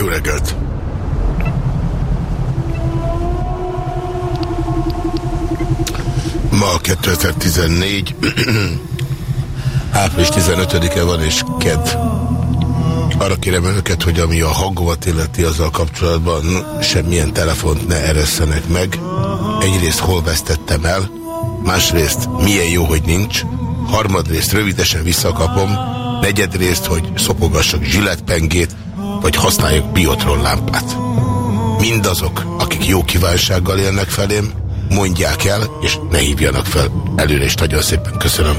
Jó reggelt! Ma 2014 április 15-e van és kedd. Arra kérem önöket, hogy ami a hangomat illeti azzal kapcsolatban semmilyen telefont ne eresszenek meg. Egyrészt hol vesztettem el, másrészt milyen jó, hogy nincs, harmadrészt rövidesen visszakapom, negyedrészt, hogy szopogassak zsilletpengét, vagy használjak biotron lámpát. Mindazok, akik jó kívánsággal élnek felém, mondják el, és ne hívjanak fel. Előre is nagyon szépen köszönöm.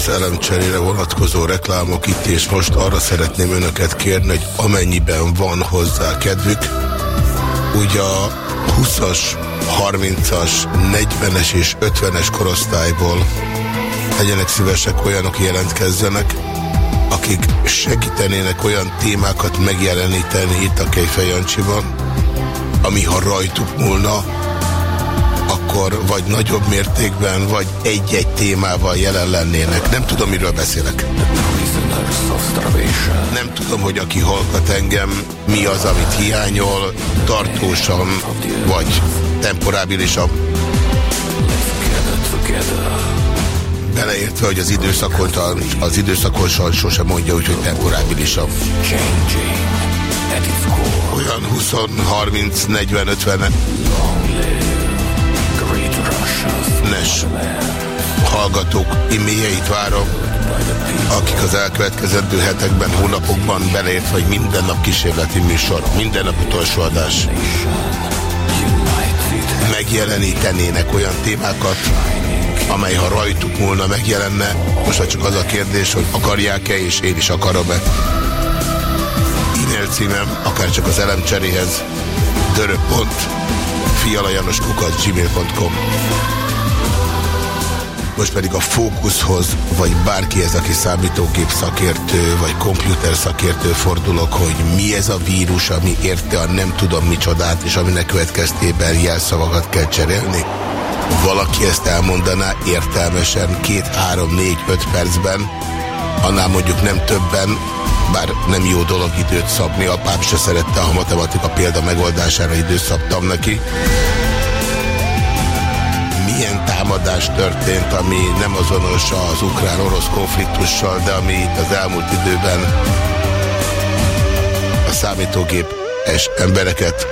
Az elemcserére vonatkozó reklámok itt és most arra szeretném önöket kérni, hogy amennyiben van hozzá kedvük, úgy a 20-as, 30-as, 40-es és 50-es korosztályból legyenek szívesek olyanok jelentkezzenek, akik segítenének olyan témákat megjeleníteni itt a Kejfej Jancsiban, ami ha rajtuk múlna, akkor vagy nagyobb mértékben, vagy egy-egy témával jelen lennének. Nem tudom, miről beszélek. Nem tudom, hogy aki hallgat engem, mi az, amit hiányol, tartósan, vagy temporábilisan. Beleértve, hogy az időszakon, az időszakosan sosem mondja úgy, hogy temporábilisan. Olyan 20, 30, 40, 50 Nes hallgatók e-mailjeit várom, akik az elkövetkezendő hetekben, hónapokban beleért, vagy minden nap kísérleti műsor, minden nap utolsó adás megjelenítenének olyan témákat, amely ha rajtuk múlna megjelenne, most csak az a kérdés, hogy akarják-e, és én is akarom-e. E-mail címem, akár csak az elemcseréhez, dörö.fialajanoskukat.gmail.com most pedig a fókuszhoz, vagy bárkihez, aki számítógép szakértő, vagy komputer szakértő fordulok, hogy mi ez a vírus, ami érte a nem tudom micsodát, és aminek következtében jelszavakat kell cserélni. Valaki ezt elmondaná értelmesen, két, három, négy, öt percben, annál mondjuk nem többen, bár nem jó dolog időt szabni, apám se szerette, a matematika példa megoldására időt szabtam neki milyen támadás történt, ami nem azonos az ukrán-orosz konfliktussal, de ami az elmúlt időben a számítógép és embereket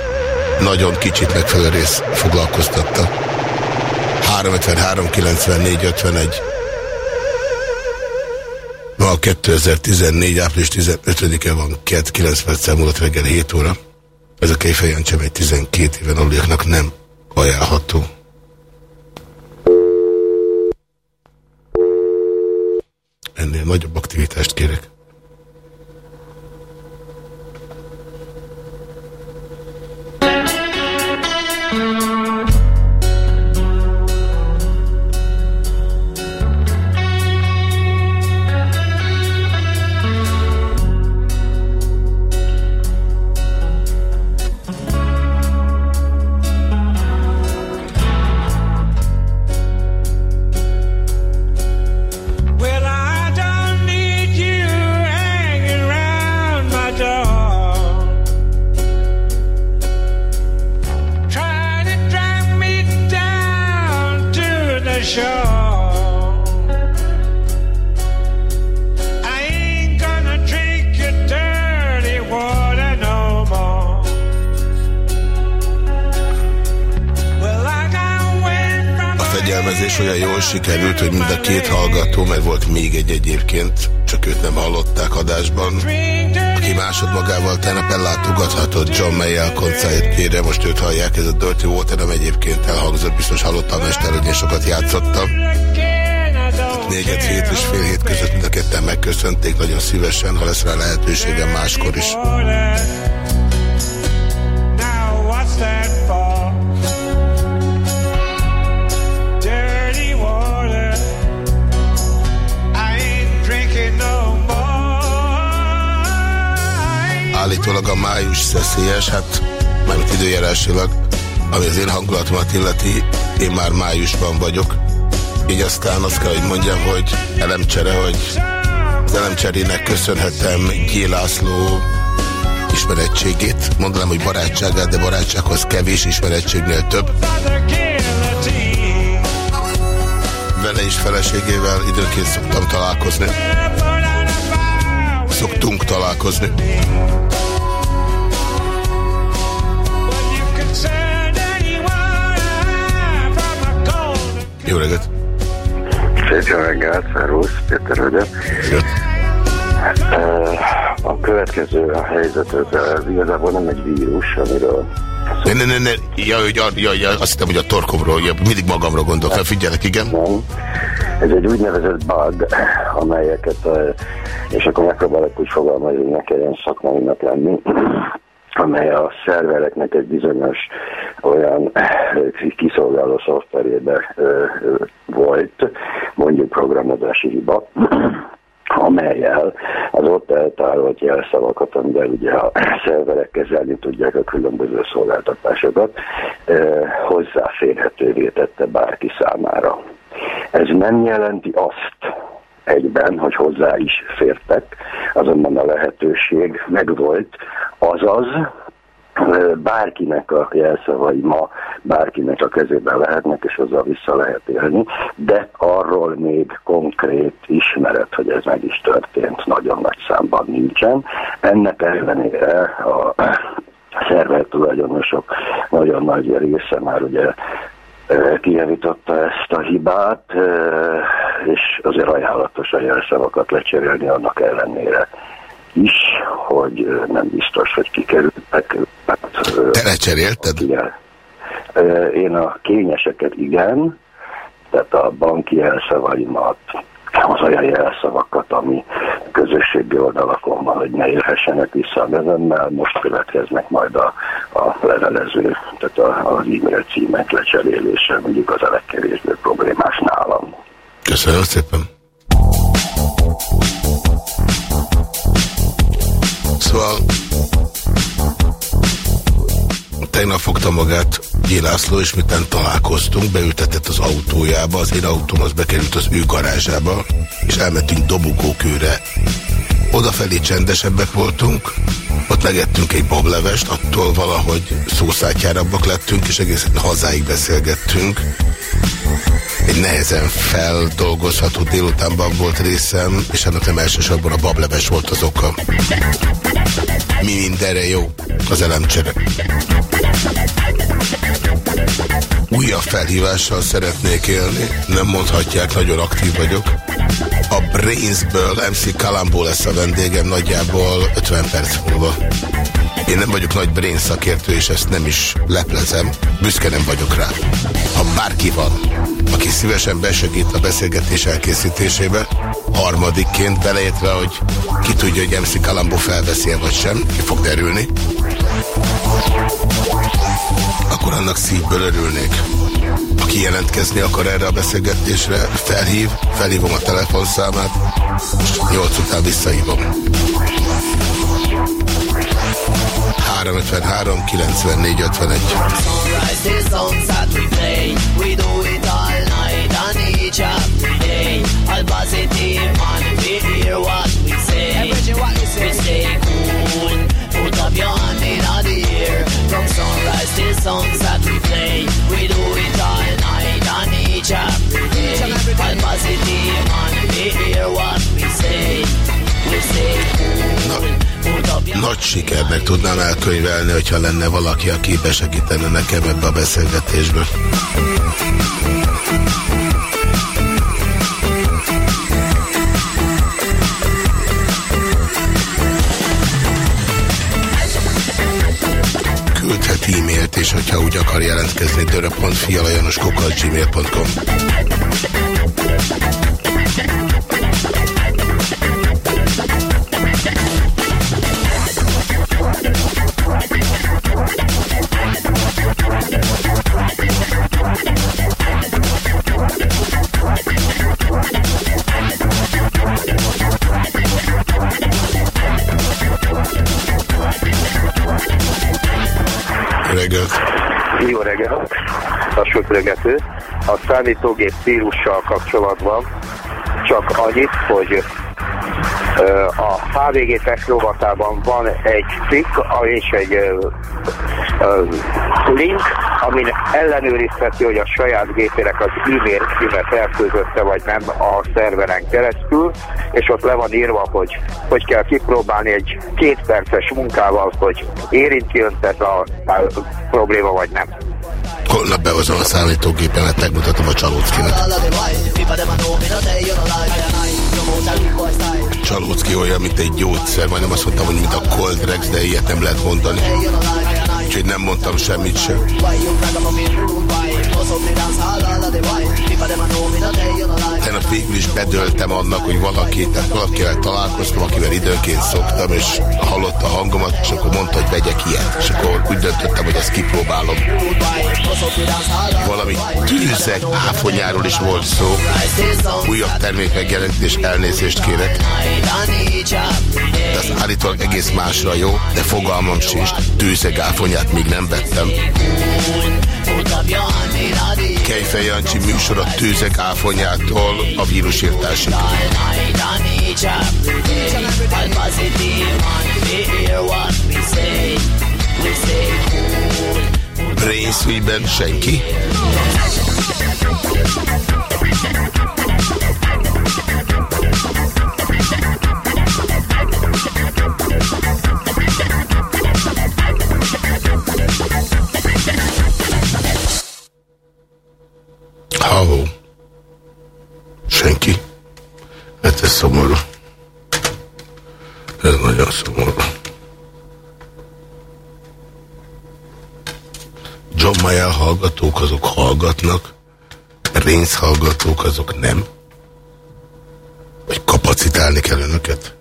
nagyon kicsit megfelelő rész foglalkoztatta. 353 94 51 Ma 2014. április 15-e van, 2 9 perc múlott reggel 7 óra. Ez a Kejfejancsem egy 12 éven aluliaknak nem ajánlható. ennél nagyobb aktivitást kérek. Egyébként, csak őt nem hallották adásban, aki másodmagával tegnap ellátogathatott John Mayer koncertjére, most őt hallják, ez a Dirty Water, nem egyébként elhangzott, biztos hallottam Mester, hogy én sokat játszottam. Négyet hét és fél hét között mind a ketten megköszönték, nagyon szívesen, ha lesz rá lehetőségem máskor is. Állítólag a május szeszélyes, hát mármint időjárásilag, ami az én hangulatomat illeti, én már májusban vagyok. Így aztán azt kell, hogy mondjam, hogy elemcsere, hogy az elemcserének köszönhetem G. László ismerettségét. Mondanám, hogy barátságát, de barátsághoz kevés ismerettségnél több. Vele is feleségével időnként szoktam találkozni. Szoktunk találkozni. Jó reggelt! Szép jó reggelt, szervusz, Péter vagyok. A következő a helyzet, ez igazából nem egy vírus, amiről ne, ne, ne, ne. Ja, ja, ja, ja, azt hittem, hogy a torkomról, ja, mindig magamra gondolok, fel figyelek, igen. Nem. Ez egy úgynevezett bug, amelyeket, és akkor megpróbálok úgy fogalmazni, hogy ne kelljen szakmainak lenni, amely a szervereknek egy bizonyos olyan kiszolgáló szoftverébe volt, mondjuk programozási hiba, amelyel az ott eltárolt jelszavakat, amivel ugye a szerverek kezelni tudják a különböző szolgáltatásokat, hozzáférhetővé tette bárki számára. Ez nem jelenti azt, egyben, hogy hozzá is fértek, azonban a lehetőség megvolt, azaz bárkinek a jelszavai ma bárkinek a kezében lehetnek, és azzal vissza lehet élni, de arról még konkrét ismeret, hogy ez meg is történt, nagyon nagy számban nincsen. Ennek ellenére a szerver tulajdonosok nagyon nagy része már ugye kijavította ezt a hibát, és azért ajánlatos a jelszavakat lecserélni annak ellenére is, hogy nem biztos, hogy kikerültek. Te lecserélted? Én a kényeseket igen, tehát a banki jelszavaimat, az olyan jelszavakat, ami közösségi oldalakon van, hogy ne élhessenek vissza a nevemmel, most következnek majd a, a levelező, tehát a, az e-mail címek lecserélése, mondjuk az a legkevésbé problémás nálam. Köszönöm szépen! Fogta magát G. László, és miután találkoztunk, beültetett az autójába, az én autóm az bekerült az ő garázsába, és elmentünk dobogókőre. Odafelé csendesebbek voltunk, ott megettünk egy bablevest, attól valahogy szószátjárabbak lettünk, és egészen hazáig beszélgettünk. Egy nehezen feldolgozható délutánban volt részem, és ennek nem elsősorban a bableves volt az oka. Mi mindenre jó az elemcsere. Újabb felhívással szeretnék élni, nem mondhatják, nagyon aktív vagyok. A Brainsből MC Kalambó lesz a vendégem nagyjából 50 perc múlva. Én nem vagyok nagy brain szakértő, és ezt nem is leplezem. Büszke nem vagyok rá. Ha bárki van, aki szívesen besegít a beszélgetés elkészítésébe, harmadikként beleértve, hogy ki tudja, hogy MC Kalambó felveszi -e vagy sem, ki fog derülni, akkor annak szívből örülnék. Aki jelentkezni akar erre a beszélgetésre, felhív, felhívom a telefonszámát, és 8 után visszahívom. 353 94 51 All positive man, we hear what we say. We stay cool, put up your hand. From sunrise till sunset we play. We do it all night and each every day. All positive man, we hear what we say. We stay cool. Nagy sikernek tudnám elkönyvelni, hogyha lenne valaki, aki besegítene nekem ebbe a beszélgetésbe. Hogyha úgy akar jelentkezni, dörö.fialajanoskukat.gmail.com reggelt! Söprögető. A számítógép vírussal kapcsolatban csak annyit, hogy a HVG Technovatában van egy cikk, és egy link, amin ellenőrizheti, hogy a saját gépének az e-mail címet elközötte vagy nem a szerveren keresztül, és ott le van írva, hogy hogy kell kipróbálni egy két munkával, hogy érinti önt ez a probléma vagy nem. Behozom a számítógépemet, megmutatom a Csalóckinak. Csalócki olyan, mint egy gyógyszer, majdnem azt mondtam, hogy mint a Cold Rex, de ilyet nem lehet mondani. Úgyhogy nem mondtam semmit sem. Tegnap végül is bedöltem annak, hogy valaki, tehát valakivel találkoztam, akivel időnként szoktam, és hallotta a hangomat, és akkor mondta, hogy vegyek ilyet. És akkor úgy döntöttem, hogy ezt kipróbálom. Valami tűzek áfonyáról is volt szó. Újabb termék megjelent, és elnézést kérek. De az állítólag egész másra jó, de fogalmam sincs. Tűzeg áfonyát még nem vettem. Kejfej Jancsi műsor a tűzek áfonyától a vírusírtásig. Brainsuite-ben senki? Szomorú. Ez nagyon szomorú. John Mayer hallgatók azok hallgatnak, Rénz hallgatók azok nem. Vagy kapacitálni kell önöket.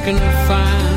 Looking to find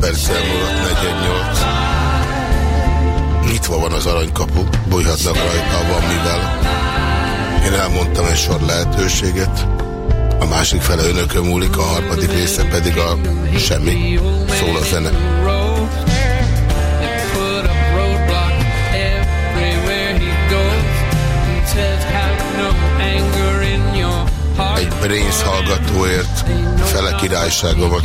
perccel múlott 48. Nyitva van az aranykapu, bújhatnak rajta, van mivel. Én elmondtam egy sor lehetőséget, a másik fele önökön múlik, a harmadik része pedig a semmi. Szól a zene. rénszhallgatóért hallgatóért fele királyságomat.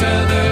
Other.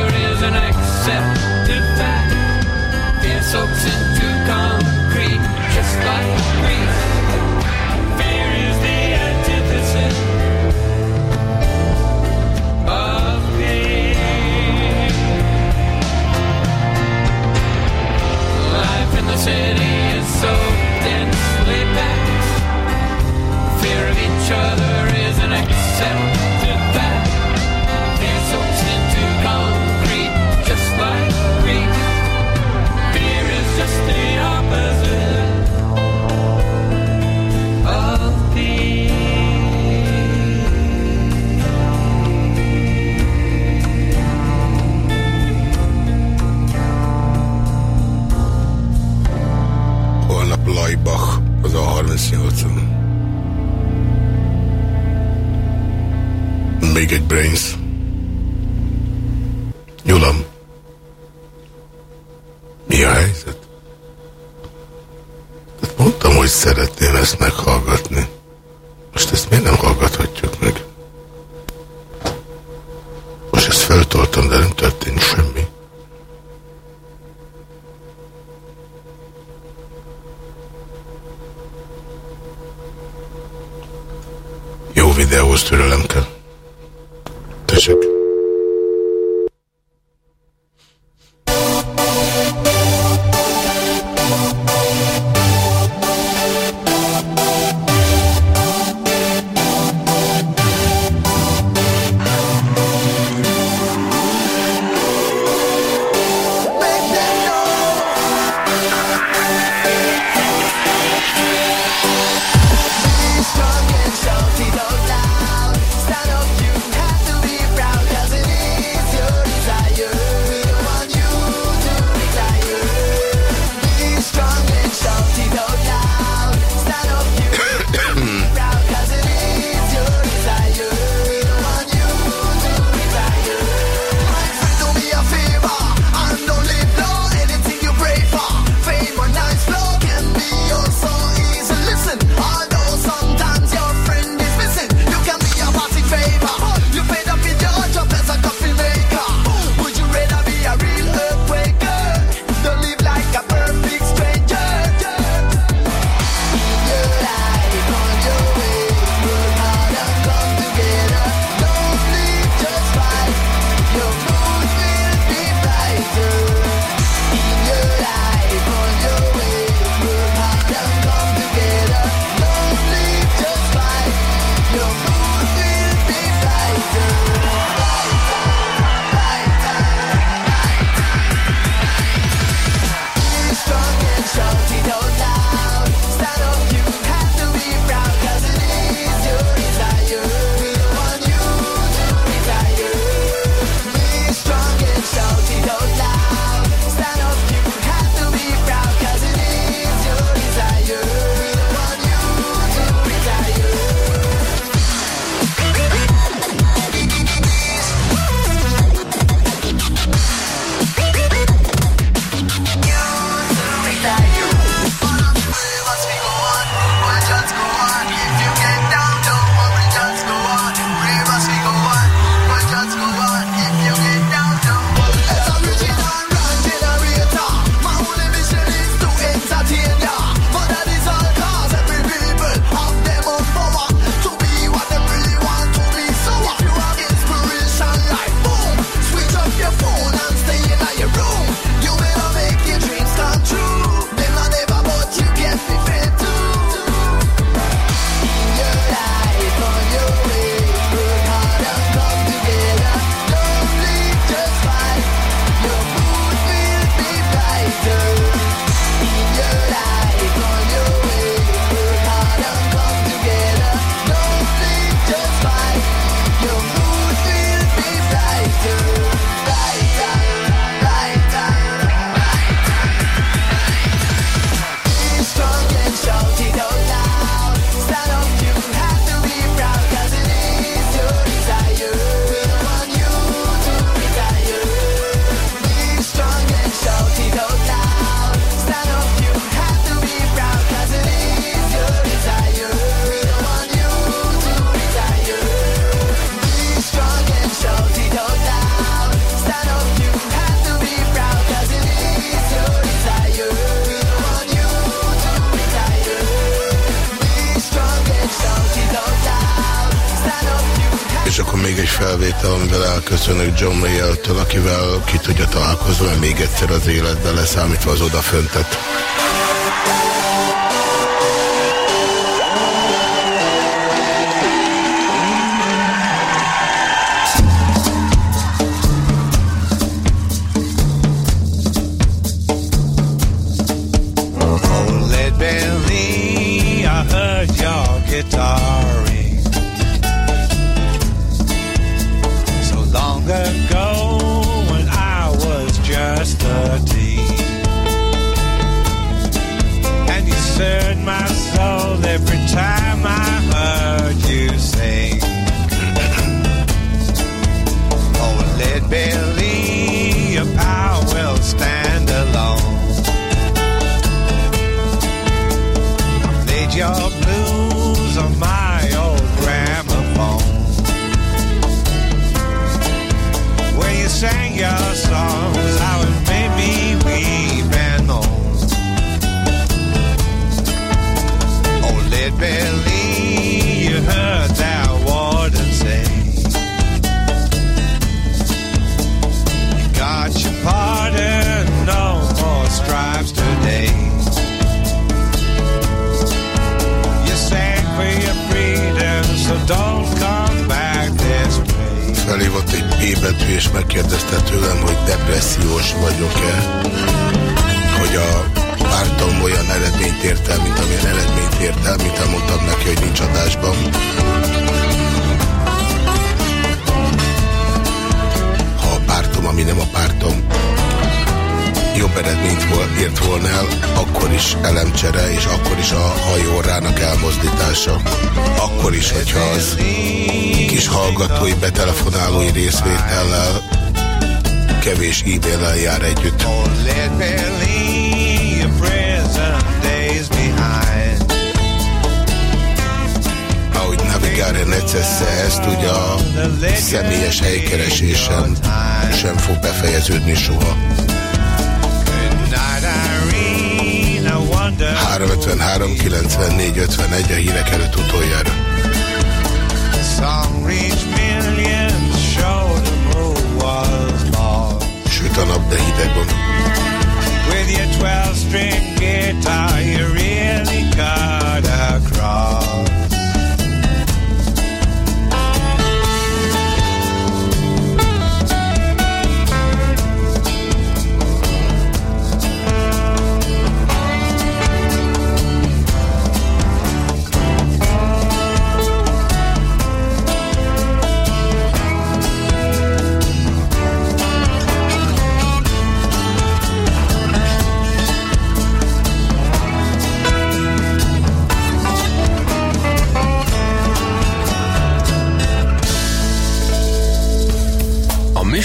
John Mayall-től, akivel ki tudja találkozom még egyszer az életben leszámítva az odaföntet.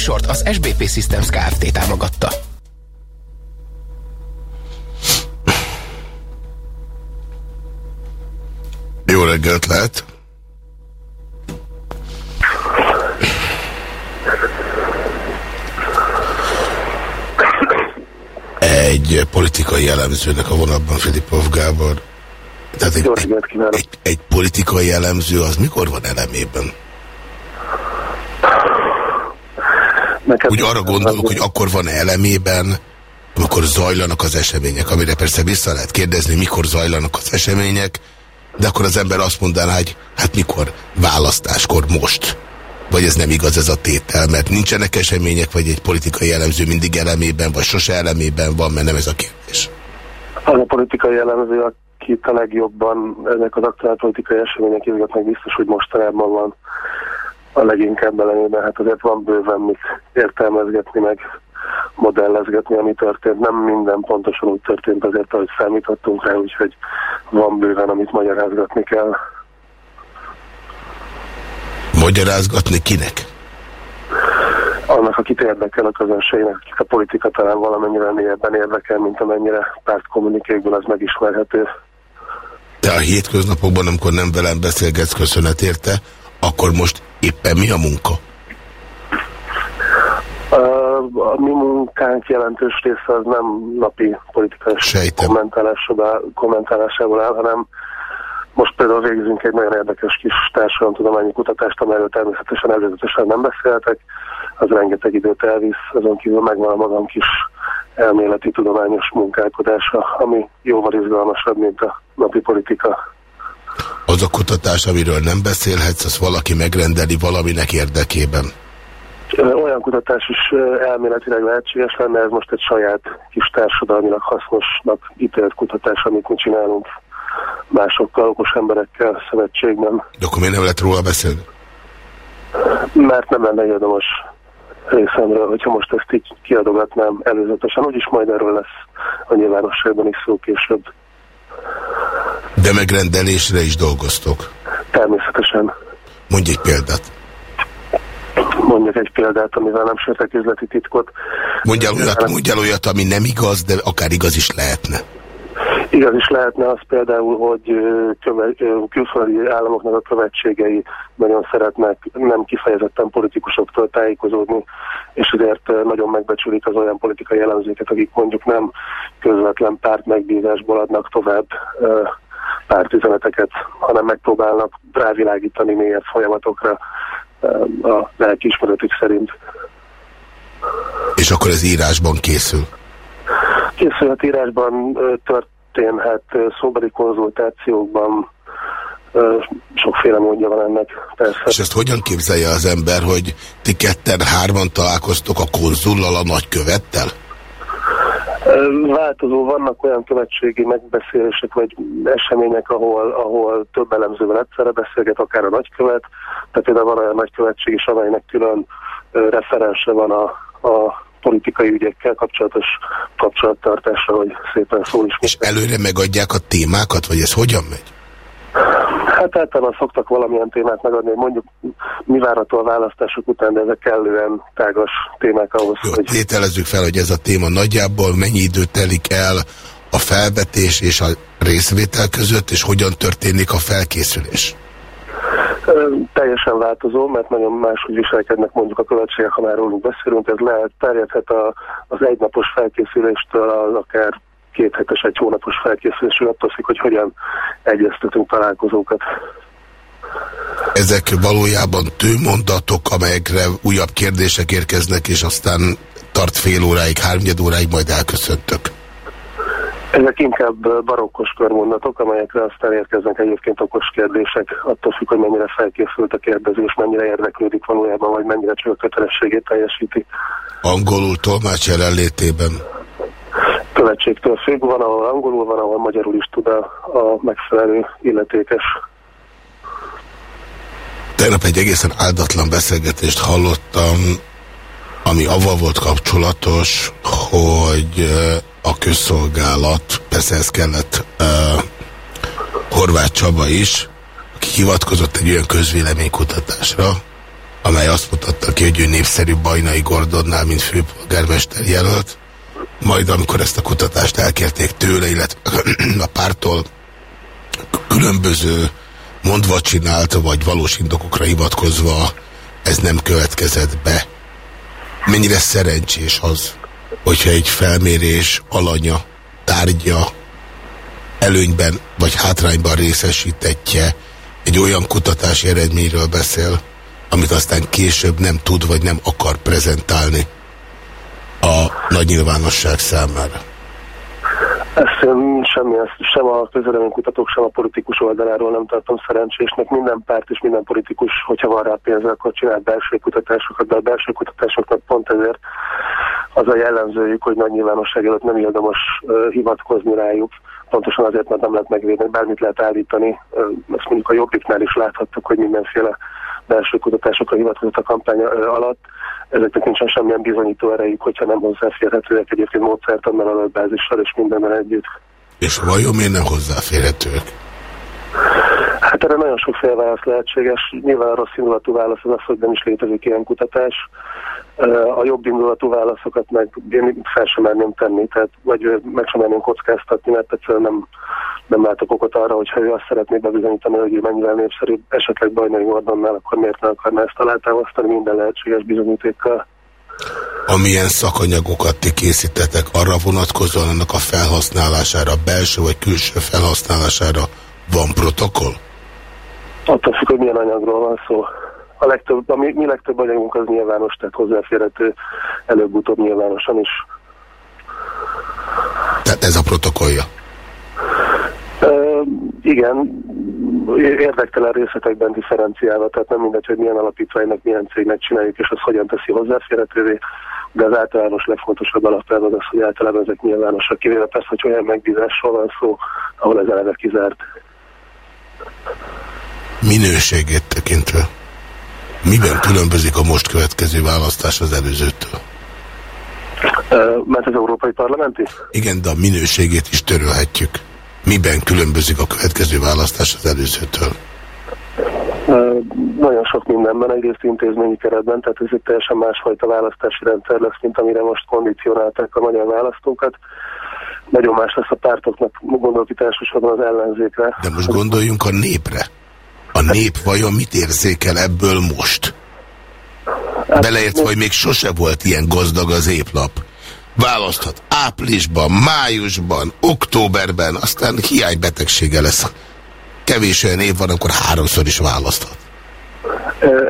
Műsort az SBP Systems Kft. támogatta. Jó reggelt lehet. Egy politikai elemzőnek a vonatban Filipov Gábor. Tehát egy, egy, egy, egy politikai elemző az mikor van elemében? Neked Úgy arra gondolok, hogy akkor van elemében, amikor zajlanak az események, amire persze vissza lehet kérdezni, mikor zajlanak az események, de akkor az ember azt mondaná, hogy hát mikor választáskor most. Vagy ez nem igaz ez a tétel, mert nincsenek események, vagy egy politikai jellemző mindig elemében, vagy sose elemében van, mert nem ez a kérdés. Az a politikai jellemző, akit a legjobban ezek az aktuál politikai események izgatnak, biztos, hogy mostanában van a leginkább elemében. Hát azért van bőven mit értelmezgetni, meg modellezgetni, ami történt. Nem minden pontosan úgy történt azért, ahogy számítottunk rá, úgyhogy van bőven, amit magyarázgatni kell. Magyarázgatni kinek? Annak, akit érdekel a közönségnek, akik a politika talán valamennyire mélyebben érdekel, mint amennyire pártkommunikékből az megismerhető. Te a hétköznapokban, amikor nem velem beszélgetsz, köszönet érte, akkor most éppen mi a munka? A mi munkánk jelentős része az nem napi politikai Sejtem. kommentálásából áll, hanem Most például végzünk egy nagyon érdekes kis társadalomtudományi kutatást, amelyről természetesen előzetesen nem beszéltek, az rengeteg időt elvisz, azon kívül megvan a magam kis elméleti tudományos munkálkodása, ami jóval izgalmasabb, mint a napi politika. Az a kutatás, amiről nem beszélhetsz, az valaki megrendeli valaminek érdekében. Olyan kutatás is elméletileg lehetséges lenne, ez most egy saját kis társadalmilag hasznosnak ítélt kutatás, amit mi csinálunk másokkal, okos emberekkel szövetségben, De akkor miért nem lehet róla beszélni? mert nem lenne érdemes részemről, hogyha most ezt így kiadogatnám előzetesen, úgyis majd erről lesz a nyilvánosságban is szó később. De megrendelésre is dolgoztok. Természetesen Mondj egy példát. mondjak egy példát, amivel nem sértek üzleti titkot. Mondjál olyat, mondjál olyat, ami nem igaz, de akár igaz is lehetne. Igaz is lehetne az például, hogy külföldi államoknak a követségei nagyon szeretnek nem kifejezetten politikusoktól tájékozódni, és ezért nagyon megbecsülik az olyan politikai jellemzőket, akik mondjuk nem közvetlen párt megbízásból adnak tovább pártüzeneteket, hanem megpróbálnak rávilágítani mélyebb folyamatokra a lelkiismeretük szerint. És akkor ez írásban készül. Készülhet írásban ö, történhet ö, szóbeli konzultációkban, sokféle módja van ennek, persze. És ezt hogyan képzelje az ember, hogy ti ketten hárman találkoztok a konzullal, a nagykövettel? Változó, vannak olyan követségi megbeszélések vagy események, ahol, ahol több elemzővel egyszerre beszélget, akár a nagykövet, tehát például van olyan nagykövetség is, amelynek külön referense van a, a politikai ügyekkel kapcsolatos kapcsolattartásra, hogy szépen szól is. És előre megadják a témákat, vagy ez hogyan megy? Hát általában szoktak valamilyen témát megadni, hogy mondjuk mi várható a választások után, de ezek kellően tágas témák ahhoz, Jó, hogy tételezzük fel, hogy ez a téma nagyjából mennyi idő telik el a felvetés és a részvétel között, és hogyan történik a felkészülés. Teljesen változó, mert nagyon máshogy viselkednek mondjuk a követségek, ha már róluk beszélünk, ez lehet, terjedhet a, az egynapos felkészüléstől az akár két hetes, egy hónapos felkészülésről, attól függ, hogy hogyan egyeztetünk találkozókat. Ezek valójában tőmondatok, amelyekre újabb kérdések érkeznek, és aztán tart fél óráig, háromnyed óráig, majd elköszöntök. Ezek inkább barokkos körmondatok, amelyekre aztán érkeznek egyébként okos kérdések, attól függ, hogy mennyire felkészült a kérdező, és mennyire érdeklődik valójában, vagy mennyire csak a kötelességét teljesíti. Angolul tolmács jelenlétében. Követségtől függ, van, ahol angolul, van, ahol magyarul is tud a, a megfelelő illetékes. Tegnap egy egészen áldatlan beszélgetést hallottam, ami avval volt kapcsolatos, hogy a közszolgálat, persze ez kellett uh, Horváth Csaba is, aki hivatkozott egy olyan közvéleménykutatásra, amely azt mutatta ki, hogy ő népszerű Bajnai Gordonnál, mint főpolgármester jelölt. Majd amikor ezt a kutatást elkérték tőle, illetve a pártól különböző mondva csinált, vagy valós indokokra hivatkozva ez nem következett be. Mennyire szerencsés az, hogyha egy felmérés alanya, tárgya előnyben vagy hátrányban részesítetje egy olyan kutatási eredményről beszél, amit aztán később nem tud vagy nem akar prezentálni a nagy nyilvánosság számára. Ezt semmi, sem a közvéleménykutatók, sem a politikus oldaláról nem tartom szerencsésnek. Minden párt és minden politikus, hogyha van rá pénze, akkor csinál belső kutatásokat, de a belső kutatásoknak pont ezért az a jellemzőjük, hogy nagy nyilvánosság előtt nem érdemes hivatkozni rájuk. Pontosan azért, mert nem lehet megvédeni, bármit lehet állítani. Ezt mondjuk a Jobbiknál is láthattuk, hogy mindenféle belső kutatásokra hivatkozott a kampány alatt. Ezeknek nincsen semmilyen bizonyító erejük, hogyha nem hozzáférhetőek egyébként módszertannal, adatbázissal és mindennel együtt. És vajon miért nem hozzáférhetők? Hát erre nagyon sokféle válasz lehetséges. Nyilván a rossz indulatú válasz az az, hogy nem is létezik ilyen kutatás. A jobb indulatú válaszokat meg én fel sem merném tenni, tehát vagy meg sem merném kockáztatni, mert egyszerűen nem, nem látok okot arra, hogyha ő azt szeretné bebizonyítani, hogy ő mennyivel népszerű, esetleg Bajnai Gordonnál, akkor miért ne akarná ezt alátámasztani minden lehetséges bizonyítékkal. Amilyen szakanyagokat ti készítetek arra vonatkozóan annak a felhasználására, belső vagy külső felhasználására Van protokoll? Attól függ, hogy milyen anyagról van szó. A legtöbb, a mi, mi legtöbb anyagunk az nyilvános, tehát hozzáférhető előbb-utóbb nyilvánosan is. Tehát ez a protokollja. Ö, igen, érdektelen részletekben differenciálva, tehát nem mindegy, hogy milyen alapítványnak, milyen cégnek csináljuk, és az hogyan teszi hozzáférhetővé, de az általános legfontosabb alapelv az, hogy általában ezek nyilvánosak, kivéve persze, hogy olyan megbízásról van szó, ahol ez eleve kizárt. Minőségét tekintve. Miben különbözik a most következő választás az előzőtől? Mert az Európai Parlamenti? Igen, de a minőségét is törölhetjük. Miben különbözik a következő választás az előzőtől? Nagyon sok mindenben, egyrészt intézményi keretben, tehát ez egy teljesen másfajta választási rendszer lesz, mint amire most kondicionálták a magyar választókat. Nagyon más lesz a pártoknak, gondolok itt elsősorban az ellenzékre. De most gondoljunk a népre. A nép vajon mit érzékel ebből most? Beleértve, hogy még sose volt ilyen gazdag az éplap. Választhat áprilisban, májusban, októberben, aztán hiánybetegsége lesz. Kevés olyan év van, akkor háromszor is választhat.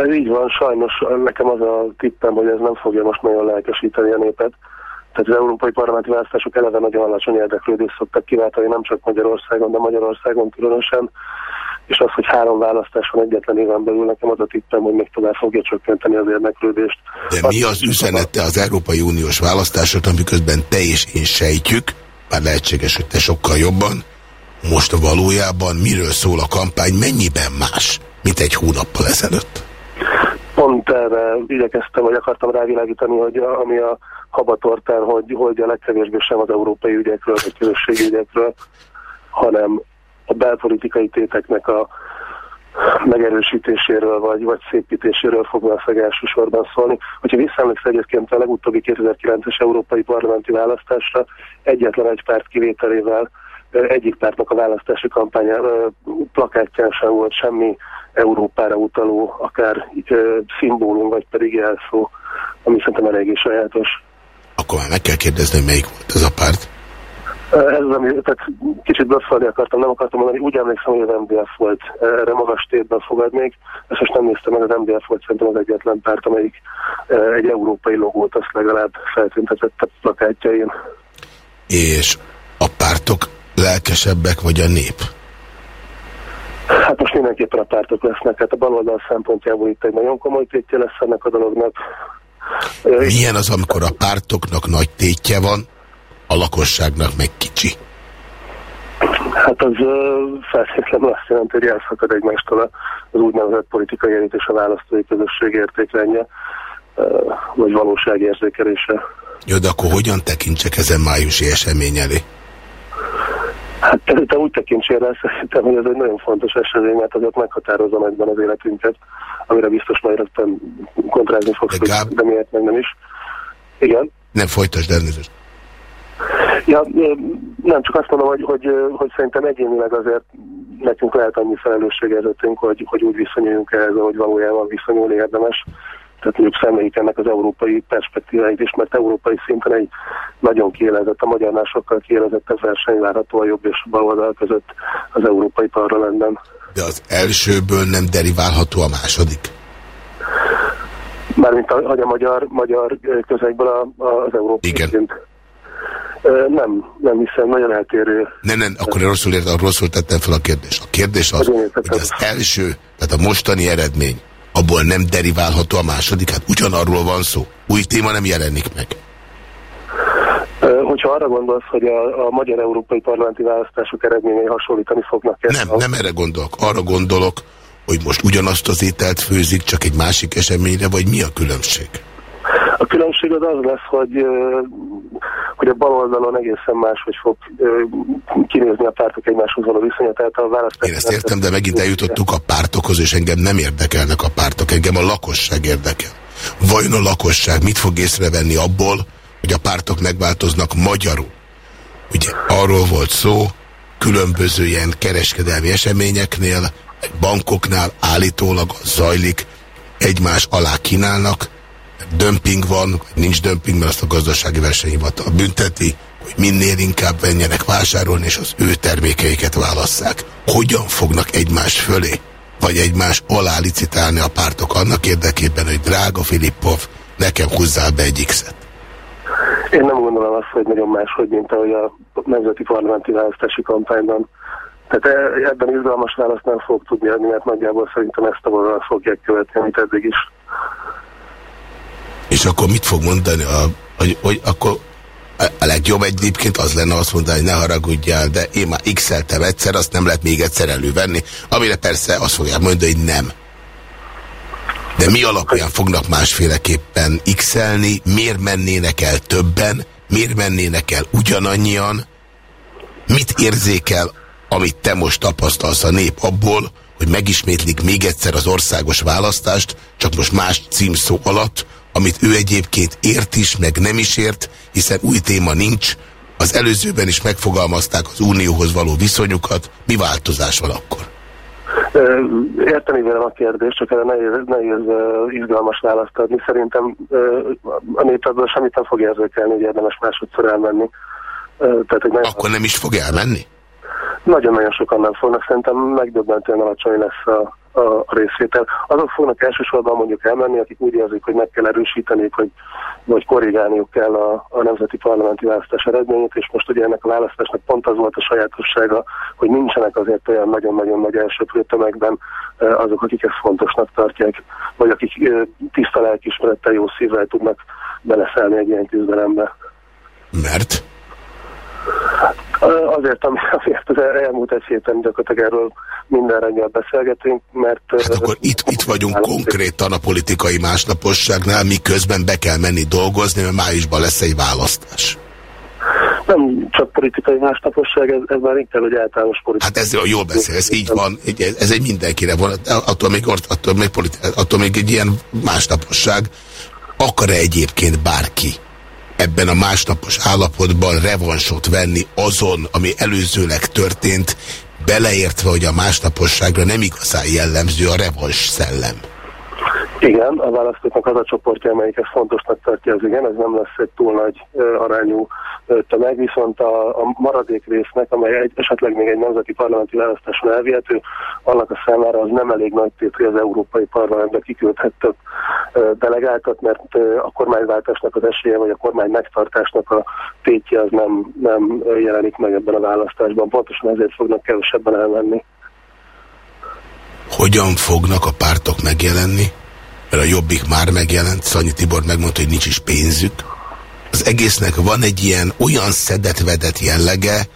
Ez így van, sajnos nekem az a tippem, hogy ez nem fogja most nagyon lelkesíteni a népet. Tehát az európai parlamenti választások eleve nagyon alacsony érdeklődést szoktak kiváltani, nem csak Magyarországon, de Magyarországon különösen. És az, hogy három választás van egyetlen éven belül, nekem az a tippem, hogy még tovább fogja csökkenteni az érdeklődést. De mi az üzenete az Európai Uniós választásoknak, miközben te és én sejtjük, bár lehetséges, hogy te sokkal jobban, most valójában miről szól a kampány, mennyiben más, mint egy hónappal ezelőtt? Pont erre igyekeztem, vagy akartam rávilágítani, hogy a, ami a habatortán, hogy, hogy a legkevésbé sem az európai ügyekről, vagy közösségi ügyekről, hanem a belpolitikai téteknek a megerősítéséről, vagy, vagy szépítéséről fog valószínűleg elsősorban szólni. Hogyha visszaemlékszel egyébként a legutóbbi 2009-es európai parlamenti választásra, egyetlen egy párt kivételével egyik pártnak a választási kampánya ö, plakátján sem volt semmi Európára utaló, akár szimbólum, vagy pedig jelszó, ami szerintem eléggé sajátos. Akkor már meg kell kérdezni, melyik volt ez a párt. Ez az, ami, tehát kicsit blöffelni akartam, nem akartam mondani, úgy emlékszem, hogy az MDF volt, erre magas tétben fogadnék, ezt most nem néztem meg, az MDF volt szerintem az egyetlen párt, amelyik eh, egy európai logót azt legalább feltüntetett a plakátjain. És a pártok lelkesebbek, vagy a nép? Hát most mindenképpen a pártok lesznek, hát a baloldal szempontjából itt egy nagyon komoly tétje lesz ennek a dolognak. Milyen az, amikor a pártoknak nagy tétje van, a lakosságnak meg kicsi? Hát az feltétlenül azt jelenti, hogy elszakad egymástól az úgynevezett politikai elit és a választói közösség értékrendje, vagy valóságérzékelése. Jó, de akkor hogyan tekintsek ezen májusi esemény elé? Hát te, úgy tekintsél rá szerintem, hogy ez egy nagyon fontos esemény, mert azért meghatározza nagyban az életünket, amire biztos majd rögtön kontrázni fogsz, De Gáb- de miért meg nem is. Igen. Nem folytasd elnézést. Ja, nem csak azt mondom, hogy, hogy, hogy szerintem egyénileg azért nekünk lehet annyi felelősségezetünk, hogy, hogy úgy viszonyuljunk ehhez, hogy valójában viszonyulni érdemes. Tehát mondjuk szemléljük ennek az európai perspektíváit is, mert európai szinten egy nagyon kiélezett, a magyarnál sokkal kiélezettebb verseny várható a jobb és a bal oldal között az európai parlamentben. De az elsőből nem deriválható a második? Mármint a, a magyar, magyar közegből a, a, az európai Igen. szint. Nem, nem hiszem, nagyon eltérő. Nem, nem, akkor én rosszul értem, rosszul tettem fel a kérdést. A kérdés az, hogy az első, tehát a mostani eredmény, abból nem deriválható a második, hát ugyanarról van szó. Új téma nem jelenik meg. Hogyha arra gondolsz, hogy a, a magyar európai parlamenti választások eredményei hasonlítani fognak ezt Nem, nem erre gondolok. Arra gondolok, hogy most ugyanazt az ételt főzik, csak egy másik eseményre, vagy mi a különbség? A különbség az az lesz, hogy, hogy a bal oldalon egészen máshogy fog kinézni a pártok egymáshoz való viszonya, tehát a választás... Én ezt értem, de megint eljutottuk a pártokhoz, és engem nem érdekelnek a pártok, engem a lakosság érdekel. Vajon a lakosság mit fog észrevenni abból, hogy a pártok megváltoznak magyarul? Ugye arról volt szó, különböző ilyen kereskedelmi eseményeknél, bankoknál állítólag zajlik, egymás alá kínálnak, dömping van, nincs dömping, mert azt a gazdasági versenyhivatal bünteti, hogy minél inkább menjenek vásárolni, és az ő termékeiket válasszák. Hogyan fognak egymás fölé, vagy egymás alá licitálni a pártok annak érdekében, hogy drága Filippov, nekem húzzál be egy X-et? Én nem gondolom azt, hogy nagyon máshogy, mint ahogy a nemzeti parlamenti választási kampányban. Tehát e- ebben izgalmas választ nem fog tudni adni, mert nagyjából szerintem ezt a vonalat fogják követni, amit eddig is. És akkor mit fog mondani, a, hogy, hogy akkor a- legjobb egyébként az lenne azt mondani, hogy ne haragudjál, de én már x-eltem egyszer, azt nem lehet még egyszer elővenni, amire persze azt fogják mondani, hogy nem. De mi alapján fognak másféleképpen x-elni, miért mennének el többen, miért mennének el ugyanannyian, mit érzékel, amit te most tapasztalsz a nép abból, hogy megismétlik még egyszer az országos választást, csak most más címszó alatt, amit ő egyébként ért is, meg nem is ért, hiszen új téma nincs, az előzőben is megfogalmazták az unióhoz való viszonyukat, mi változás van akkor? Érteni velem a kérdést, csak erre nehéz, nehéz izgalmas választ adni. Szerintem a nép ebből semmit nem fog érzékelni, hogy érdemes másodszor elmenni. Tehát, hogy Akkor nem is fog elmenni? nagyon-nagyon sokan nem fognak, szerintem megdöbbentően alacsony lesz a, a, a részvétel. Azok fognak elsősorban mondjuk elmenni, akik úgy érzik, hogy meg kell erősíteniük, hogy vagy korrigálniuk kell a, a nemzeti parlamenti választás eredményét, és most ugye ennek a választásnak pont az volt a sajátossága, hogy nincsenek azért olyan nagyon-nagyon nagy elsőprő tömegben azok, akik ezt fontosnak tartják, vagy akik tiszta lelkismerettel, jó szívvel tudnak beleszállni egy ilyen küzdelembe. Mert? Azért, ami, azért az elmúlt egy héten gyakorlatilag erről minden reggel beszélgetünk, mert... Hát akkor itt, itt vagyunk konkrétan a politikai másnaposságnál, miközben be kell menni dolgozni, mert májusban lesz egy választás. Nem csak politikai másnaposság, ez, ez már inkább egy általános politikai. Hát ez jól beszél, ez így van, ez egy mindenkire van, attól még, attól még, politi- attól még egy ilyen másnaposság. Akar-e egyébként bárki ebben a másnapos állapotban revansot venni azon, ami előzőleg történt, beleértve, hogy a másnaposságra nem igazán jellemző a revans szellem. Igen, a választóknak az a csoportja, amelyik ezt fontosnak tartja, az igen, ez nem lesz egy túl nagy arányú tömeg, viszont a, a maradék résznek, amely egy, esetleg még egy nemzeti parlamenti választáson elvihető, annak a számára az nem elég nagy tét, hogy az Európai Parlamentbe kiküldhet több delegáltat, mert a kormányváltásnak az esélye, vagy a kormány megtartásnak a tétje az nem, nem jelenik meg ebben a választásban. Pontosan ezért fognak kevesebben elmenni. Hogyan fognak a pártok megjelenni? Mert a Jobbik már megjelent, Szanyi Tibor megmondta, hogy nincs is pénzük. Az egésznek van egy ilyen olyan szedetvedett jellege,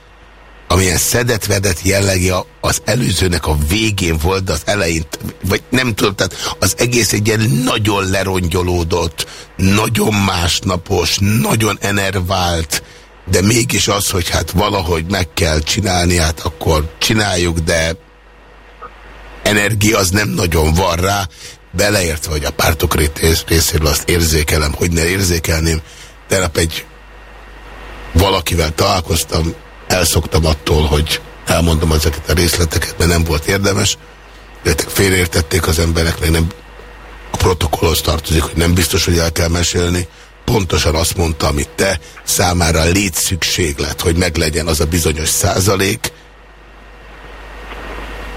amilyen szedetvedett jellege az előzőnek a végén volt, de az elején, vagy nem tudom, tehát az egész egy ilyen nagyon lerongyolódott, nagyon másnapos, nagyon enervált, de mégis az, hogy hát valahogy meg kell csinálni, hát akkor csináljuk, de energia az nem nagyon van rá, beleértve, hogy a pártok rész- részéről azt érzékelem, hogy ne érzékelném. Tegnap egy valakivel találkoztam, elszoktam attól, hogy elmondom ezeket a részleteket, mert nem volt érdemes. De félreértették az emberek, meg nem a protokollhoz tartozik, hogy nem biztos, hogy el kell mesélni. Pontosan azt mondta, amit te, számára létszükséglet, hogy meglegyen az a bizonyos százalék,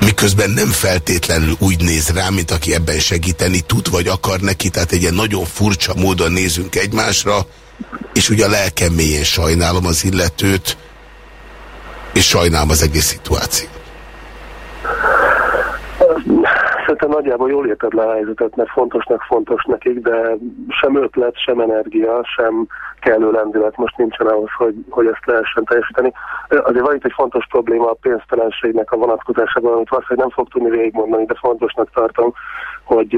miközben nem feltétlenül úgy néz rá, mint aki ebben segíteni tud, vagy akar neki, tehát egy ilyen nagyon furcsa módon nézünk egymásra, és ugye a lelkem mélyén sajnálom az illetőt, és sajnálom az egész szituációt. Szerintem nagyjából jól érted le a helyzetet, mert fontosnak fontos nekik, de sem ötlet, sem energia, sem kellő lendület most nincsen ahhoz, hogy, hogy ezt lehessen teljesíteni. Azért van itt egy fontos probléma a pénztelenségnek a vonatkozásában, amit valószínűleg nem fog tudni végigmondani, de fontosnak tartom, hogy